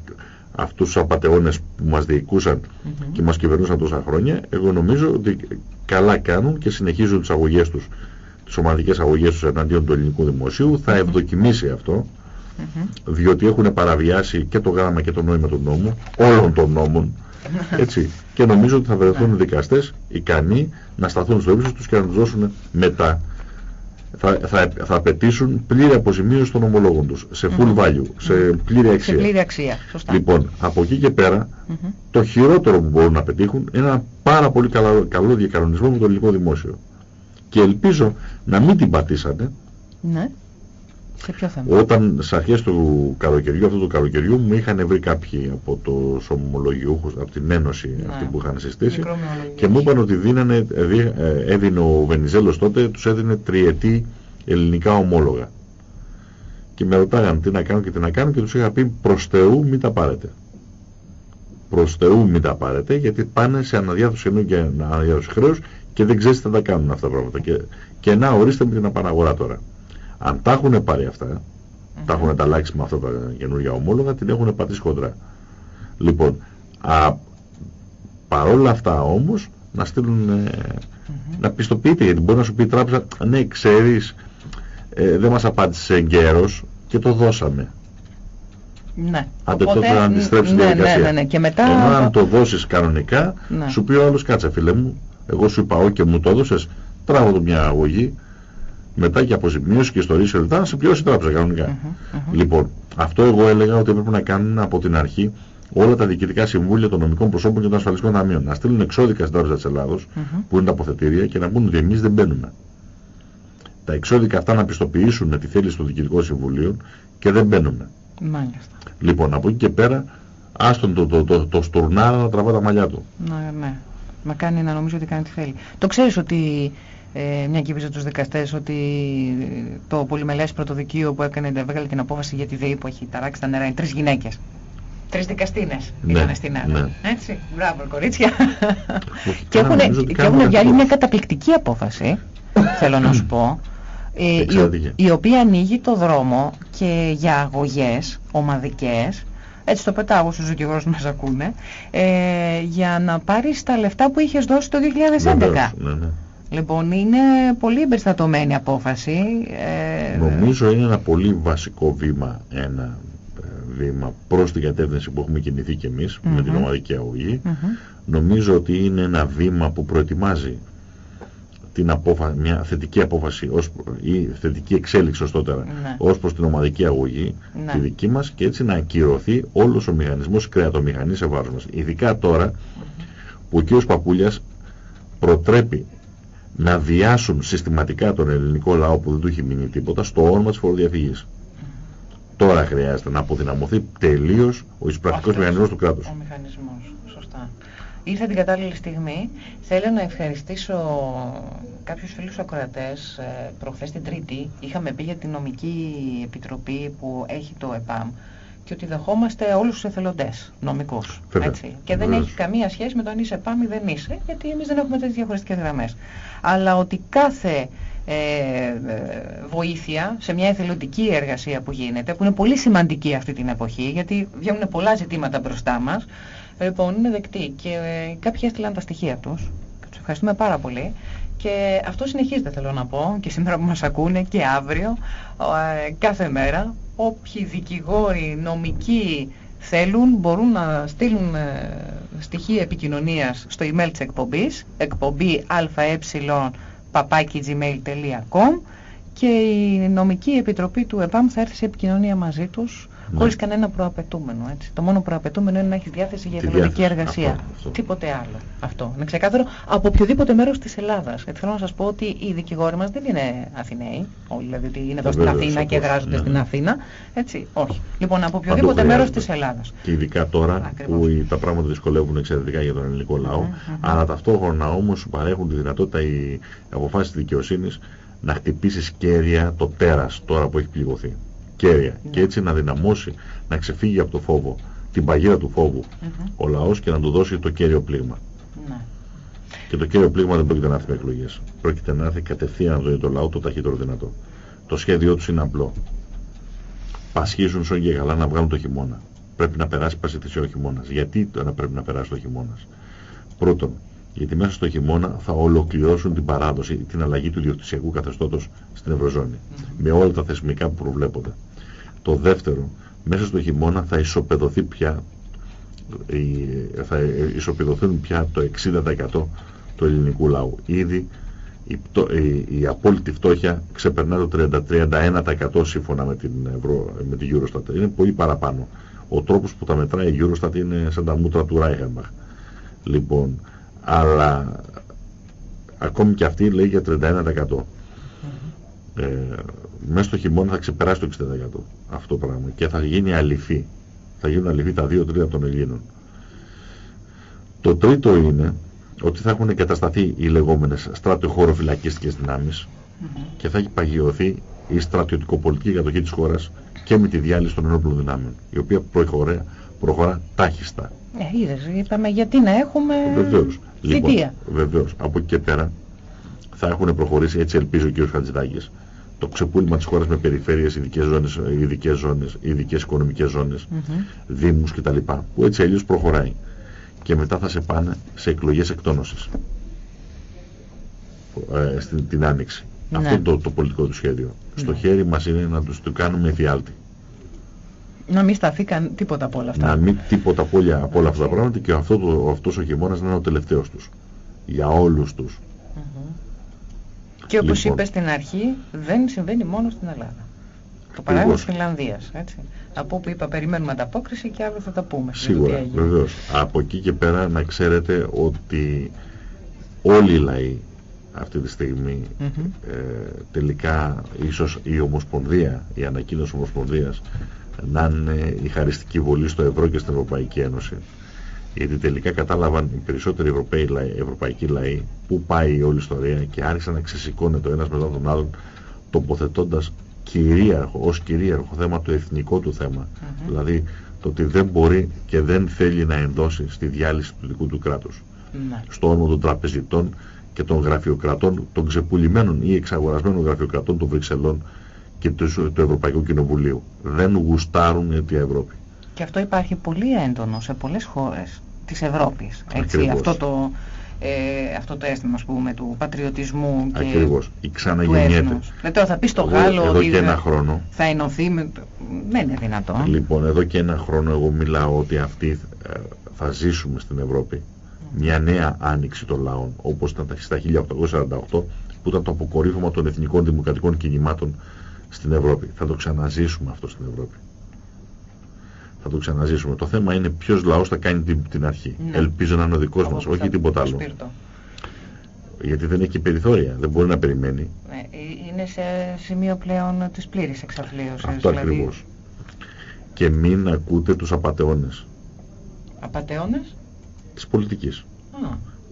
αυτούς τους απατεώνες που μας διοικούσαν mm -hmm. και μας κυβερνούσαν τόσα χρόνια, εγώ νομίζω ότι καλά κάνουν και συνεχίζουν τις αγωγές τους τις ομαδικές αγωγές τους εναντίον του ελληνικού δημοσίου. Θα ευδοκιμήσει αυτό διότι έχουν παραβιάσει και το γράμμα και το νόημα του νόμου όλων των νόμων έτσι. Και νομίζω ότι θα βρεθούν δικαστές ικανοί να σταθούν στο ύψος τους και να τους δώσουν μετά. Θα, θα, θα απαιτήσουν πλήρη αποζημίωση των ομολόγων τους σε full value, σε πλήρη αξία. Σε πλήρη αξία, σωστά. Λοιπόν, από εκεί και πέρα, το χειρότερο που μπορούν να πετύχουν είναι ένα πάρα πολύ καλό, καλό διακανονισμό με το ελληνικό δημόσιο και ελπίζω να μην την πατήσατε. Ναι. Σε ποιο θέμα; Όταν σε αρχές του καλοκαιριού, αυτού του καλοκαιριού, μου είχαν βρει κάποιοι από το ομολογιούχους, από την Ένωση ναι. αυτή που είχαν συστήσει και μου είπαν ότι δίνανε, ε, έδινε ο Βενιζέλος τότε, τους έδινε τριετή ελληνικά ομόλογα. Και με ρωτάγαν τι να κάνω και τι να κάνω και τους είχα πει προς Θεού μην τα πάρετε. Προς Θεού μην τα πάρετε γιατί πάνε σε αναδιάθρωση εννοεί και αναδιάθρωση χρέους και δεν ξέρεις τι θα τα κάνουν αυτά τα πράγματα. Και, και να ορίστε με την απαναγορά τώρα. Αν τα έχουν πάρει αυτά, τα έχουν ανταλλάξει με αυτά τα καινούργια ομόλογα, την έχουν πατήσει κοντρά. Λοιπόν, α, παρόλα αυτά όμως, να στείλουν, ε, να πιστοποιείτε, γιατί μπορεί να σου πει η τράπεζα, ναι, ξέρεις, ε, δεν μας απάντησες εγκαίρος και το δώσαμε. Ναι. Άντε τότε να αντιστρέψεις ναι, ναι, ναι, ναι, και μετά... Ενώ αν το δώσεις κανονικά, ναι. σου πει ο άλλος κάτσε φίλε μου, εγώ σου είπα, και μου το έδωσες, τράβω το μια αγωγή, μετά και αποζημίωση και ιστορίες λεπτά να σε πληρώσει η τράπεζα κανονικά. Λοιπόν, αυτό εγώ έλεγα ότι έπρεπε να κάνουν από την αρχή όλα τα διοικητικά συμβούλια των νομικών προσώπων και των ασφαλιστικών ταμείων. Να στείλουν εξώδικα στην Τράπεζα της Ελλάδος, που είναι τα αποθετήρια, και να πούν ότι εμείς δεν μπαίνουμε. Τα εξώδικα αυτά να πιστοποιήσουν τη θέληση των διοικητικών συμβουλίων και δεν μπαίνουμε. Μάλιστα. Λοιπόν, από εκεί και πέρα, άστον το, το, το, το, στουρνάρα να τραβά τα μαλλιά του. Ναι, ναι να κάνει να νομίζει ότι κάνει τι θέλει. Το ξέρεις ότι ε, μια και τους δικαστές ότι το πολυμελές πρωτοδικείο που έκανε, έβγαλε την απόφαση για τη ΔΕΗ που έχει ταράξει τα νερά είναι τρεις γυναίκες. Τρεις δικαστίνες ναι, ήταν στην Ελλάδα. Ναι. Έτσι, μπράβο κορίτσια. και έχουν, και έχουν βγάλει μια καταπληκτική απόφαση, θέλω να σου πω, ε, η, η, οποία ανοίγει το δρόμο και για αγωγές ομαδικές έτσι το πετάω στους δικηγόρους μας ακούνε, ε, για να πάρεις τα λεφτά που είχες δώσει το 2011. Ναι, ναι. Λοιπόν, είναι πολύ εμπεριστατωμένη απόφαση. Ε, Νομίζω είναι ένα πολύ βασικό βήμα, ένα ε, βήμα προς την κατεύθυνση που έχουμε κινηθεί και εμείς με την ομαδική αγωγή. Νομίζω ότι είναι ένα βήμα που προετοιμάζει την απόφα... μια θετική απόφαση ως... ή θετική εξέλιξη ωστότερα ναι. ως προς την ομαδική αγωγή ναι. τη δική μας και έτσι να ακυρωθεί όλος ο μηχανισμός κρεατομηχανής σε βάρος μας. Ειδικά τώρα που ο κ. Παπούλιας προτρέπει να βιάσουν συστηματικά τον ελληνικό λαό που δεν του έχει μείνει τίποτα στο όνομα της φοροδιαφυγής. Τώρα χρειάζεται να αποδυναμωθεί τελείως ο εισπρακτικός μηχανισμός του κράτους. Ο μηχανισμός, σωστά. Ήρθε την κατάλληλη στιγμή. Θέλω να ευχαριστήσω κάποιους φίλους ακροατές. Ε, προχθές την Τρίτη είχαμε πει για την νομική επιτροπή που έχει το ΕΠΑΜ και ότι δεχόμαστε όλους τους εθελοντές νομικούς. Έτσι. Και δεν έχει καμία σχέση με το αν είσαι ΕΠΑΜ ή δεν είσαι, γιατί εμείς δεν έχουμε τέτοιες διαχωριστικές γραμμές. Αλλά ότι κάθε ε, ε, βοήθεια σε μια εθελοντική εργασία που γίνεται, που είναι πολύ σημαντική αυτή την εποχή, γιατί βγαίνουν πολλά ζητήματα μπροστά μας, λοιπόν είναι δεκτή. Και ε, κάποιοι έστειλαν τα στοιχεία τους, και τους ευχαριστούμε πάρα πολύ. Και αυτό συνεχίζεται θέλω να πω και σήμερα που μας ακούνε και αύριο, ε, κάθε μέρα, όποιοι δικηγόροι, νομικοί θέλουν μπορούν να στείλουν ε, στοιχεία επικοινωνίας στο email της εκπομπής, εκπομπή αε papakigmail.com και η νομική επιτροπή του ΕΠΑΜ θα έρθει σε επικοινωνία μαζί τους ναι. χωρίς κανένα προαπαιτούμενο. Έτσι. Το μόνο προαπαιτούμενο είναι να έχεις διάθεση για εθελοντική εργασία. Τίποτε άλλο. Αυτό. Είναι ξεκάθαρο από οποιοδήποτε μέρος της Ελλάδας. Έτσι θέλω να σας πω ότι οι δικηγόροι μας δεν είναι Αθηναίοι. Όλοι δηλαδή ότι είναι εδώ στην Αθήνα και εργάζονται ναι. στην Αθήνα. Έτσι. Όχι. Λοιπόν, από οποιοδήποτε μέρος της Ελλάδας. Και ειδικά τώρα που τα πράγματα δυσκολεύουν εξαιρετικά για τον ελληνικό λαό. Αλλά ταυτόχρονα όμως σου παρέχουν τη δυνατότητα οι αποφάσεις της δικαιοσύνης να χτυπήσεις κέρια το τέρας τώρα που έχει πληγωθεί κέρια ναι. και έτσι να δυναμώσει, να ξεφύγει από το φόβο, την παγίδα του φόβου ο λαός και να του δώσει το κέριο πλήγμα. Ναι. Και το κέριο πλήγμα δεν πρόκειται να έρθει με εκλογές. Πρόκειται να έρθει κατευθείαν να δώσει το λαό το ταχύτερο δυνατό. Το σχέδιό τους είναι απλό. Πασχίζουν σόν και καλά να βγάλουν το χειμώνα. Πρέπει να περάσει πάση ο χειμώνας. Γιατί τώρα πρέπει να περάσει το χειμώνας; Πρώτον, γιατί μέσα στο χειμώνα θα ολοκληρώσουν την παράδοση, την αλλαγή του διοκτησιακού καθεστώτος στην Ευρωζώνη. Με όλα τα θεσμικά που προβλέπονται. Το δεύτερο, μέσα στο χειμώνα θα ισοπεδωθεί πια θα ισοπεδωθούν πια το 60% του ελληνικού λαού. Ήδη η, η, η απόλυτη φτώχεια ξεπερνά το 30-31% σύμφωνα με την, Ευρω, με την Eurostat. Είναι πολύ παραπάνω. Ο τρόπος που τα μετράει η Eurostat είναι σαν τα μούτρα του Ράιχενμπαχ. Λοιπόν, αλλά ακόμη και αυτή λέει για 31%. Ε, μέσα στο χειμώνα θα ξεπεράσει το 60% αυτό το πράγμα και θα γίνει αληθή. Θα γίνουν αληθή τα δύο τρίτα των Ελλήνων. Το τρίτο είναι ότι θα έχουν εγκατασταθεί οι λεγόμενες στρατιοχωροφυλακίστικες δυνάμεις και θα έχει παγιωθεί η στρατιωτικοπολιτική κατοχή της χώρας και με τη διάλυση των ενόπλων δυνάμεων, η οποία προχωρά, προχωρά τάχιστα. Ε, είδες, είπαμε γιατί να έχουμε Βεβαίως. Λοιπόν, βεβαίως. Από εκεί και πέρα θα έχουν προχωρήσει, έτσι ελπίζω ο κ. Χατζηδάκης, το ξεπούλημα της χώρας με περιφέρειες, ειδικές ζώνες, ειδικές, ζώνες, ειδικές οικονομικές ζώνες, mm -hmm. δήμους κτλ. Που έτσι αλλιώς προχωράει. Και μετά θα σε πάνε σε εκλογές εκτόνωσης. Ε, στην την άνοιξη. Ναι. Αυτό είναι το, το πολιτικό του σχέδιο. Στο ναι. χέρι μας είναι να τους το κάνουμε εφιάλτη. Να μην σταθεί καν, τίποτα από όλα αυτά. Να μην τίποτα από όλα, από όλα αυτά τα πράγματα και αυτό το, αυτός ο χειμώνας να είναι ο τελευταίος τους. Για όλους τους. Mm -hmm. Και όπως λοιπόν. είπες στην αρχή, δεν συμβαίνει μόνο στην Ελλάδα. Το παράδειγμα της Φινλανδίας, έτσι. Από όπου είπα περιμένουμε ανταπόκριση και αύριο θα τα πούμε. Σίγουρα, βεβαίως. Από εκεί και πέρα να ξέρετε ότι όλοι οι λαοί αυτή τη στιγμή mm -hmm. ε, τελικά ίσως η Ομοσπονδία, η ανακοίνωση Ομοσπονδίας να είναι η χαριστική βολή στο ευρώ και στην Ευρωπαϊκή Ένωση. Γιατί τελικά κατάλαβαν οι περισσότεροι Ευρωπαίοι, ευρωπαϊκοί λαοί που πάει η όλη ιστορία και άρχισαν να ξεσηκώνεται το ένας μετά τον άλλον τοποθετώντας κυρίαρχο, ως κυρίαρχο θέμα το εθνικό του θέμα. Δηλαδή το ότι δεν μπορεί και δεν θέλει να ενδώσει στη διάλυση του δικού του κράτους. Ναι. Στο όνομα των τραπεζιτών και των γραφειοκρατών, των ξεπουλημένων ή εξαγορασμένων γραφειοκρατών των Βρυξελών και τους, του Ευρωπαϊκού Κοινοβουλίου. Δεν γουστάρουν την Ευρώπη. Και αυτό υπάρχει πολύ έντονο σε πολλές χώρες της Ευρώπης. Έτσι, αυτό το, ε, αυτό το αίσθημα ας πούμε, του πατριωτισμού και Ακριβώς. Η ξαναγεννιέται. Δεν τώρα θα πεις στο Γάλλο εδώ και ένα χρόνο. θα ενωθεί με... Δεν είναι δυνατόν. Λοιπόν, εδώ και ένα χρόνο εγώ μιλάω ότι αυτοί ε, θα ζήσουμε στην Ευρώπη. μια νέα άνοιξη των λαών, όπως ήταν στα 1848, που ήταν το αποκορύφωμα των εθνικών δημοκρατικών κινημάτων στην Ευρώπη. Θα το ξαναζήσουμε αυτό στην Ευρώπη. Θα το ξαναζήσουμε. Το θέμα είναι ποιος λαός θα κάνει την, την αρχή. Ναι. Ελπίζω να είναι ο δικός μας, όχι τίποτα άλλο. Γιατί δεν έχει περιθώρια, δεν μπορεί να περιμένει. Ναι, ε, είναι σε σημείο πλέον της πλήρης εξαθλίωσης. Αυτό δηλαδή... ακριβώς. Και μην ακούτε τους απαταιώνες. Απαταιώνες; Της πολιτικής.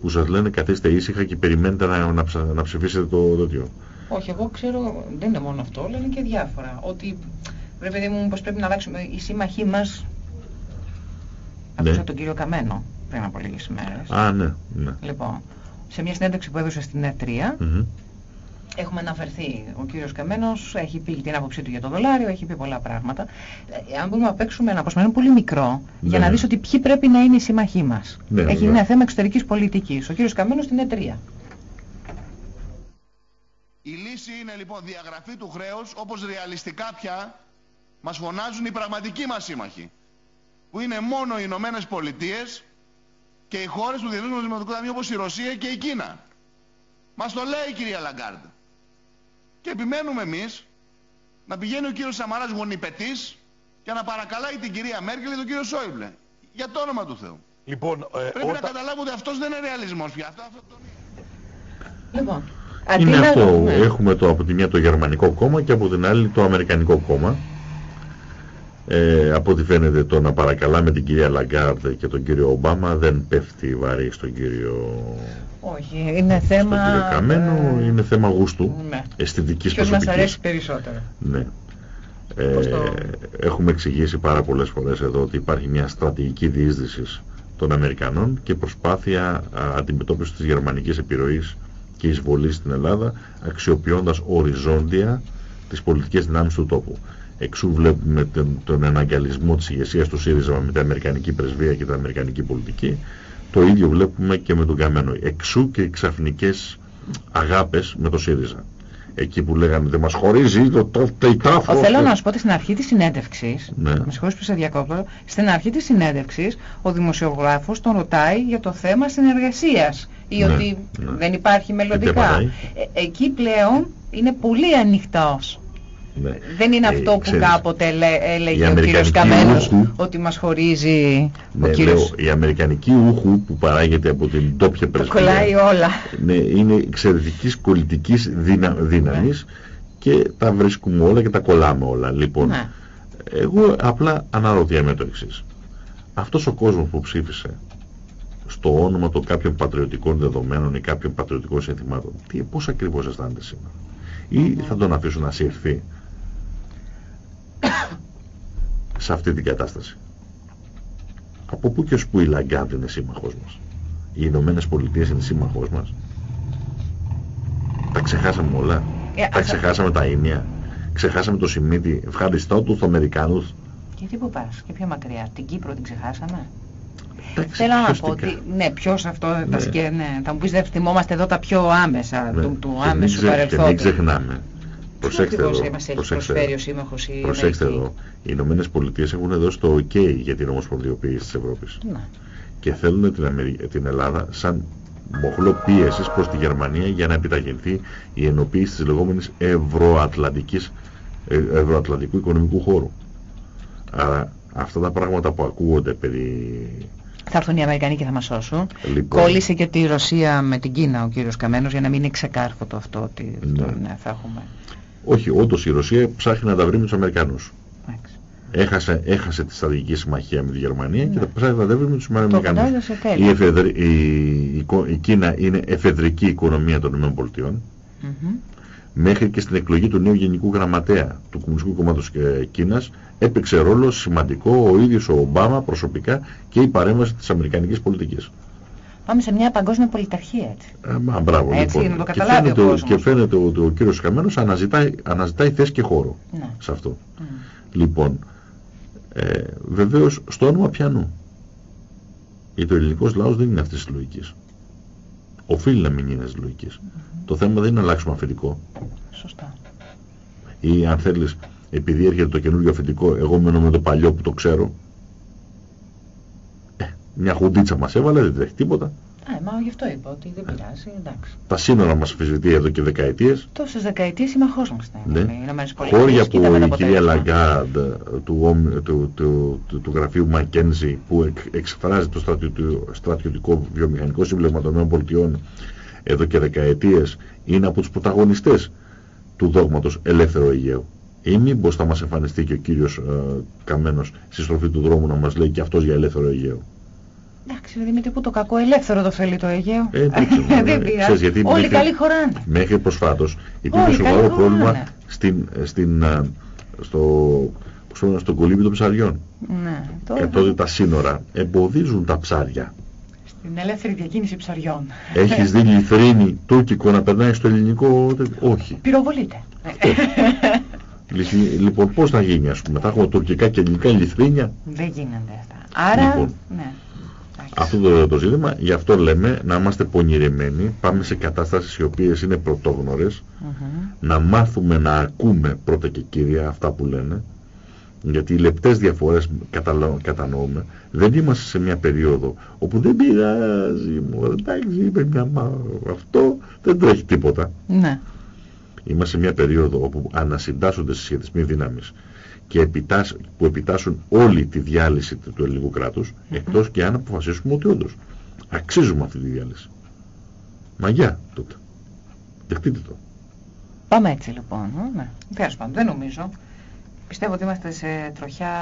Που σας λένε καθίστε ήσυχα και περιμένετε να, να, να ψηφίσετε το δόντιο. Όχι, εγώ ξέρω, δεν είναι μόνο αυτό, λένε και διάφορα. Ότι πρέπει, μου, πως πρέπει να αλλάξουμε οι σύμμαχοί μας. Ναι. Άκουσα τον κύριο Καμένο πριν από λίγες ημέρε. Α, ναι, ναι. Λοιπόν, σε μια συνέντευξη που έδωσε στην ΕΤΡΙΑ, mm έχουμε αναφερθεί. Ο κύριος Καμένος έχει πει την άποψή του για το δολάριο, έχει πει πολλά πράγματα. Ε, αν μπορούμε να παίξουμε ένα αποσπασμένο πολύ μικρό, για να ναι. δεις ότι ποιοι πρέπει να είναι οι σύμμαχοί μας. Ναι, έχει ένα θέμα εξωτερικής πολιτικής. Ο κύριος Καμένος στην ΕΤΡΙΑ. Η λύση είναι λοιπόν διαγραφή του χρέους όπως ρεαλιστικά πια μας φωνάζουν οι πραγματικοί μας σύμμαχοι. Που είναι μόνο οι Ηνωμένες Πολιτείες και οι χώρες του Διεθνούς Νομισματικού Ταμείου όπως η Ρωσία και η Κίνα. Μας το λέει η κυρία Λαγκάρντ. Και επιμένουμε εμείς να πηγαίνει ο κύριος Σαμαράς γονιπετής και να παρακαλάει την κυρία Μέρκελ και τον κύριο Σόιμπλε. Για το όνομα του Θεού. Λοιπόν, ε, Πρέπει όταν... να καταλάβουν ότι αυτός δεν είναι ρεαλισμός πια. Αυτό, αυτό τον... Λοιπόν, είναι αυτό. Έχουμε το, από τη μια το γερμανικό κόμμα και από την άλλη το αμερικανικό κόμμα. Ε, από ό,τι φαίνεται το να παρακαλάμε την κυρία Λαγκάρντ και τον κύριο Ομπάμα δεν πέφτει βαρύ στον κύριο... Όχι, είναι θέμα... Στον κύριο Καμένο, ε... είναι θέμα γούστου, ναι. αισθητικής Ποιος μας αρέσει περισσότερο. Ναι. Ε, Έχουμε εξηγήσει πάρα πολλές φορές εδώ ότι υπάρχει μια στρατηγική διείσδυση των Αμερικανών και προσπάθεια αντιμετώπισης της γερμανικής επιρροής και εισβολής στην Ελλάδα αξιοποιώντας οριζόντια τις πολιτικές δυνάμεις του τόπου. Εξού βλέπουμε τον, τον εναγκαλισμό της ηγεσίας του ΣΥΡΙΖΑ με την Αμερικανική πρεσβεία και την Αμερικανική πολιτική. Το ίδιο βλέπουμε και με τον Καμένο. Εξού και οι ξαφνικές αγάπες με το ΣΥΡΙΖΑ εκεί που λέγανε δεν μας χωρίζει το, το, το Θέλω να σου πω ότι στην αρχή της συνέντευξης, ναι. με συγχωρείς που σε διακόπτω, στην αρχή της συνέντευξης ο δημοσιογράφος τον ρωτάει για το θέμα συνεργασίας ή ναι, ότι ναι. δεν υπάρχει μελλοντικά. Ε, εκεί πλέον είναι πολύ ανοιχτός. Ναι. Δεν είναι ε, αυτό που ξέρεις, κάποτε λέ, έλεγε ο κύριος Καμένος ότι μας χωρίζει ναι, ο κύριος... Λέω, η Αμερικανική ούχου που παράγεται από την τόπια πρεσβεία κολλάει όλα. Ναι, είναι εξαιρετικής κολλητικής δύνα, δύναμης και τα βρίσκουμε όλα και τα κολλάμε όλα. Λοιπόν, ναι. εγώ απλά αναρωτιέμαι το εξής. Αυτός ο κόσμος που ψήφισε στο όνομα των κάποιων πατριωτικών δεδομένων ή κάποιων πατριωτικών συνθημάτων, τι, πώς ακριβώς αισθάνεται σήμερα; Ή θα τον αφήσουν να σύρθει σε αυτή την κατάσταση. Από πού και ως πού η Λαγκάρντ είναι σύμμαχός μας; Οι Ηνωμένες Πολιτείες είναι σύμμαχός μας; Τα ξεχάσαμε όλα. Ε, τα ξεχάσαμε τα ίνια. Ξεχάσαμε το Σιμίτι. Ευχαριστώ τους Αμερικάνους. Και τι που πας, και πιο μακριά. Την Κύπρο την ξεχάσαμε. Θέλω να πω ότι, ναι, ποιος αυτό ναι. Θα, ναι, θα μου πεις δεν θυμόμαστε εδώ τα πιο άμεσα, ναι. του, του άμεσου παρελθόντος. Και μην ξεχνάμε Προσέξτε εδώ. Προσέξτε, προσέξτε εδώ. Οι Ηνωμένες Πολιτείες έχουν δώσει το OK για την ομοσπονδιοποίηση της Ευρώπης. Και θέλουν την, την Ελλάδα σαν μοχλό πίεσης προς τη Γερμανία για να επιταγενθεί η ενοποίηση της λεγόμενης ευρωατλαντικής, ε, ευρωατλαντικού οικονομικού χώρου. Άρα αυτά τα πράγματα που ακούγονται περί θα έρθουν οι Αμερικανοί και θα μας σώσουν. Λοιπόν. Κόλλησε και τη Ρωσία με την Κίνα ο κύριος Καμένος για να μην είναι ξεκάρφωτο αυτό ότι ναι. ναι, θα έχουμε. Όχι, όντως η Ρωσία ψάχνει να τα βρει με τους Αμερικανούς. Έχασε, έχασε τη στρατηγική συμμαχία με τη Γερμανία ναι. και τα ψάχνει να τα βρει με τους Αμερικανούς. Η, εφεδρι, η, η, Κίνα είναι εφεδρική οικονομία των ΗΠΑ. Mm -hmm. Μέχρι και στην εκλογή του νέου Γενικού Γραμματέα του Κομμουνιστικού Κόμματος Κίνας έπαιξε ρόλο σημαντικό ο ίδιος ο Ομπάμα προσωπικά και η παρέμβαση της Αμερικανικής πολιτικής. Πάμε σε μια παγκόσμια πολιταρχία έτσι. Ε, μα, μπράβο, έτσι, λοιπόν. να το καταλάβει και φαίνεται, ο, και φαίνεται ότι ο κύριος Καμένος αναζητάει, αναζητάει θέση και χώρο ναι. σε αυτό. Mm. Λοιπόν, ε, βεβαίως στο όνομα πιανού. Γιατί ο ελληνικός λαός δεν είναι αυτής της λογικής. Οφείλει να μην είναι της λογικής. Mm -hmm. Το θέμα δεν είναι να αλλάξουμε αφεντικό. Σωστά. Ή αν θέλεις, επειδή έρχεται το καινούργιο αφεντικό, εγώ μένω με το παλιό που το ξέρω, μια χουντίτσα μας έβαλε, δεν τρέχει τίποτα. μα γι' αυτό είπα ότι δεν πειράζει, εντάξει. Τα σύνορα μας αφισβητεί εδώ και δεκαετίες. Τόσες δεκαετίες συμμαχός μας ναι. Χώρια που η κυρία Λαγκάρντ του, του, του, του, γραφείου Μακένζη που εξφράζει το στρατιωτικό βιομηχανικό σύμβλημα των ΗΠΑ εδώ και δεκαετίες είναι από τους πρωταγωνιστές του δόγματος ελεύθερο Αιγαίου. Ή μήπως θα μας εμφανιστεί και ο κύριος ε, Καμένος στη στροφή του δρόμου να μας λέει και αυτός για ελεύθερο Αιγαίο. Εντάξει, Δημήτρη, που το κακό ελεύθερο το θέλει το Αιγαίο. Ε, δεν πειράζει. Όλοι μέχρι, καλοί χωράνε. Μέχρι προσφάτως υπήρχε σοβαρό πρόβλημα στην, στην, ε, στο, στον κολύμπι των ψαριών. Ναι, τώρα... Και τότε τα σύνορα εμποδίζουν τα ψάρια. Στην ελεύθερη διακίνηση ψαριών. Έχεις δει λιθρίνη τουρκικό να περνάει στο ελληνικό, όχι. Πυροβολείται. λοιπόν, πώς θα γίνει, ας πούμε, θα έχουμε τουρκικά και ελληνικά λιθρίνια; Δεν γίνονται αυτά. Άρα, λοιπόν, ναι. Αυτό το, το ζήτημα, γι' αυτό λέμε να είμαστε πονηρεμένοι, πάμε σε κατάστασεις οι οποίες είναι πρωτόγνωρες, να μάθουμε να ακούμε πρώτα και κύρια αυτά που λένε, γιατί οι λεπτές διαφορές κατανοούμε, δεν είμαστε σε μια περίοδο όπου δεν πειράζει μου, εντάξει είπε μια μα, αυτό δεν τρέχει τίποτα. Ναι. Είμαστε σε μια περίοδο όπου ανασυντάσσονται συσχετισμοί δυνάμεις και επιτάσ, που επιτάσσουν όλη τη διάλυση του ελληνικού κράτους, mm -hmm. εκτός και αν αποφασίσουμε ότι όντως αξίζουμε αυτή τη διάλυση. Μαγιά τότε. Δεχτείτε το. Πάμε έτσι λοιπόν. Ναι. Τέλος πάντων, δεν νομίζω. Πιστεύω ότι είμαστε σε τροχιά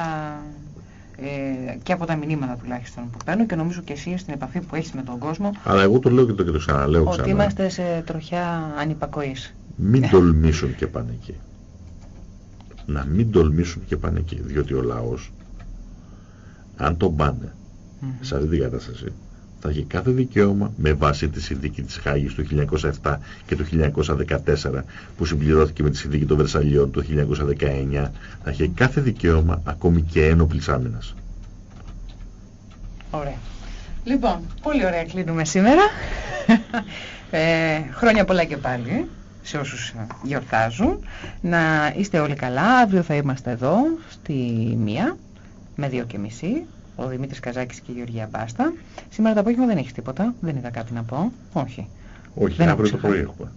ε, και από τα μηνύματα τουλάχιστον που παίρνω και νομίζω και εσύ στην επαφή που έχεις με τον κόσμο. Αλλά εγώ το λέω και το, και το ξαναλέω ξανά. Ότι είμαστε σε τροχιά ανυπακοής. Μην τολμήσουν και πάνε εκεί να μην τολμήσουν και πάνε εκεί. Διότι ο λαός, αν τον πάνε mm -hmm. σε αυτή την κατάσταση, θα έχει κάθε δικαίωμα με βάση τη συνθήκη της Χάγης του 1907 και του 1914 που συμπληρώθηκε με τη συνθήκη των Βερσαλιών του 1919 θα έχει κάθε δικαίωμα ακόμη και ένοπλης άμυνας. Ωραία. Λοιπόν, πολύ ωραία κλείνουμε σήμερα. ε, χρόνια πολλά και πάλι σε όσους γιορτάζουν. Να είστε όλοι καλά. Αύριο θα είμαστε εδώ στη μία με δύο και μισή. Ο Δημήτρης Καζάκης και η Γεωργία Μπάστα. Σήμερα το απόγευμα δεν έχεις τίποτα. Δεν είδα κάτι να πω. Όχι. Όχι, δεν αύριο το πρωί έχουμε.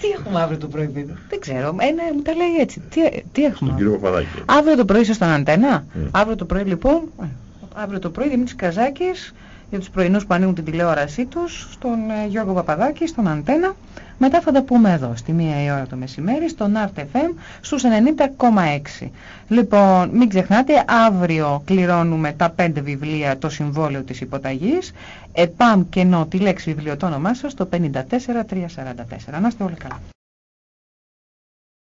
Τι έχουμε αύριο το πρωί, παιδί. Δεν ξέρω. Ένα μου τα λέει έτσι. Τι, τι έχουμε; Στον κύριο Παπαδάκη. Αύριο το πρωί είσαι στον Αντένα. Mm. Αύριο το πρωί λοιπόν. Ε, αύριο το πρωί Δημήτρης Καζάκης για τους πρωινούς που ανοίγουν την τηλεόρασή τους, στον ε, Γιώργο Παπαδάκη, στον Αντένα. Μετά θα τα πούμε εδώ, στη μία η ώρα το μεσημέρι, στον Art FM, στους 90,6. Λοιπόν, μην ξεχνάτε, αύριο κληρώνουμε τα πέντε βιβλία, το συμβόλαιο της υποταγής. Επάμ κενό τη λέξη βιβλίο το όνομά σας, το 54344. Να είστε όλοι καλά.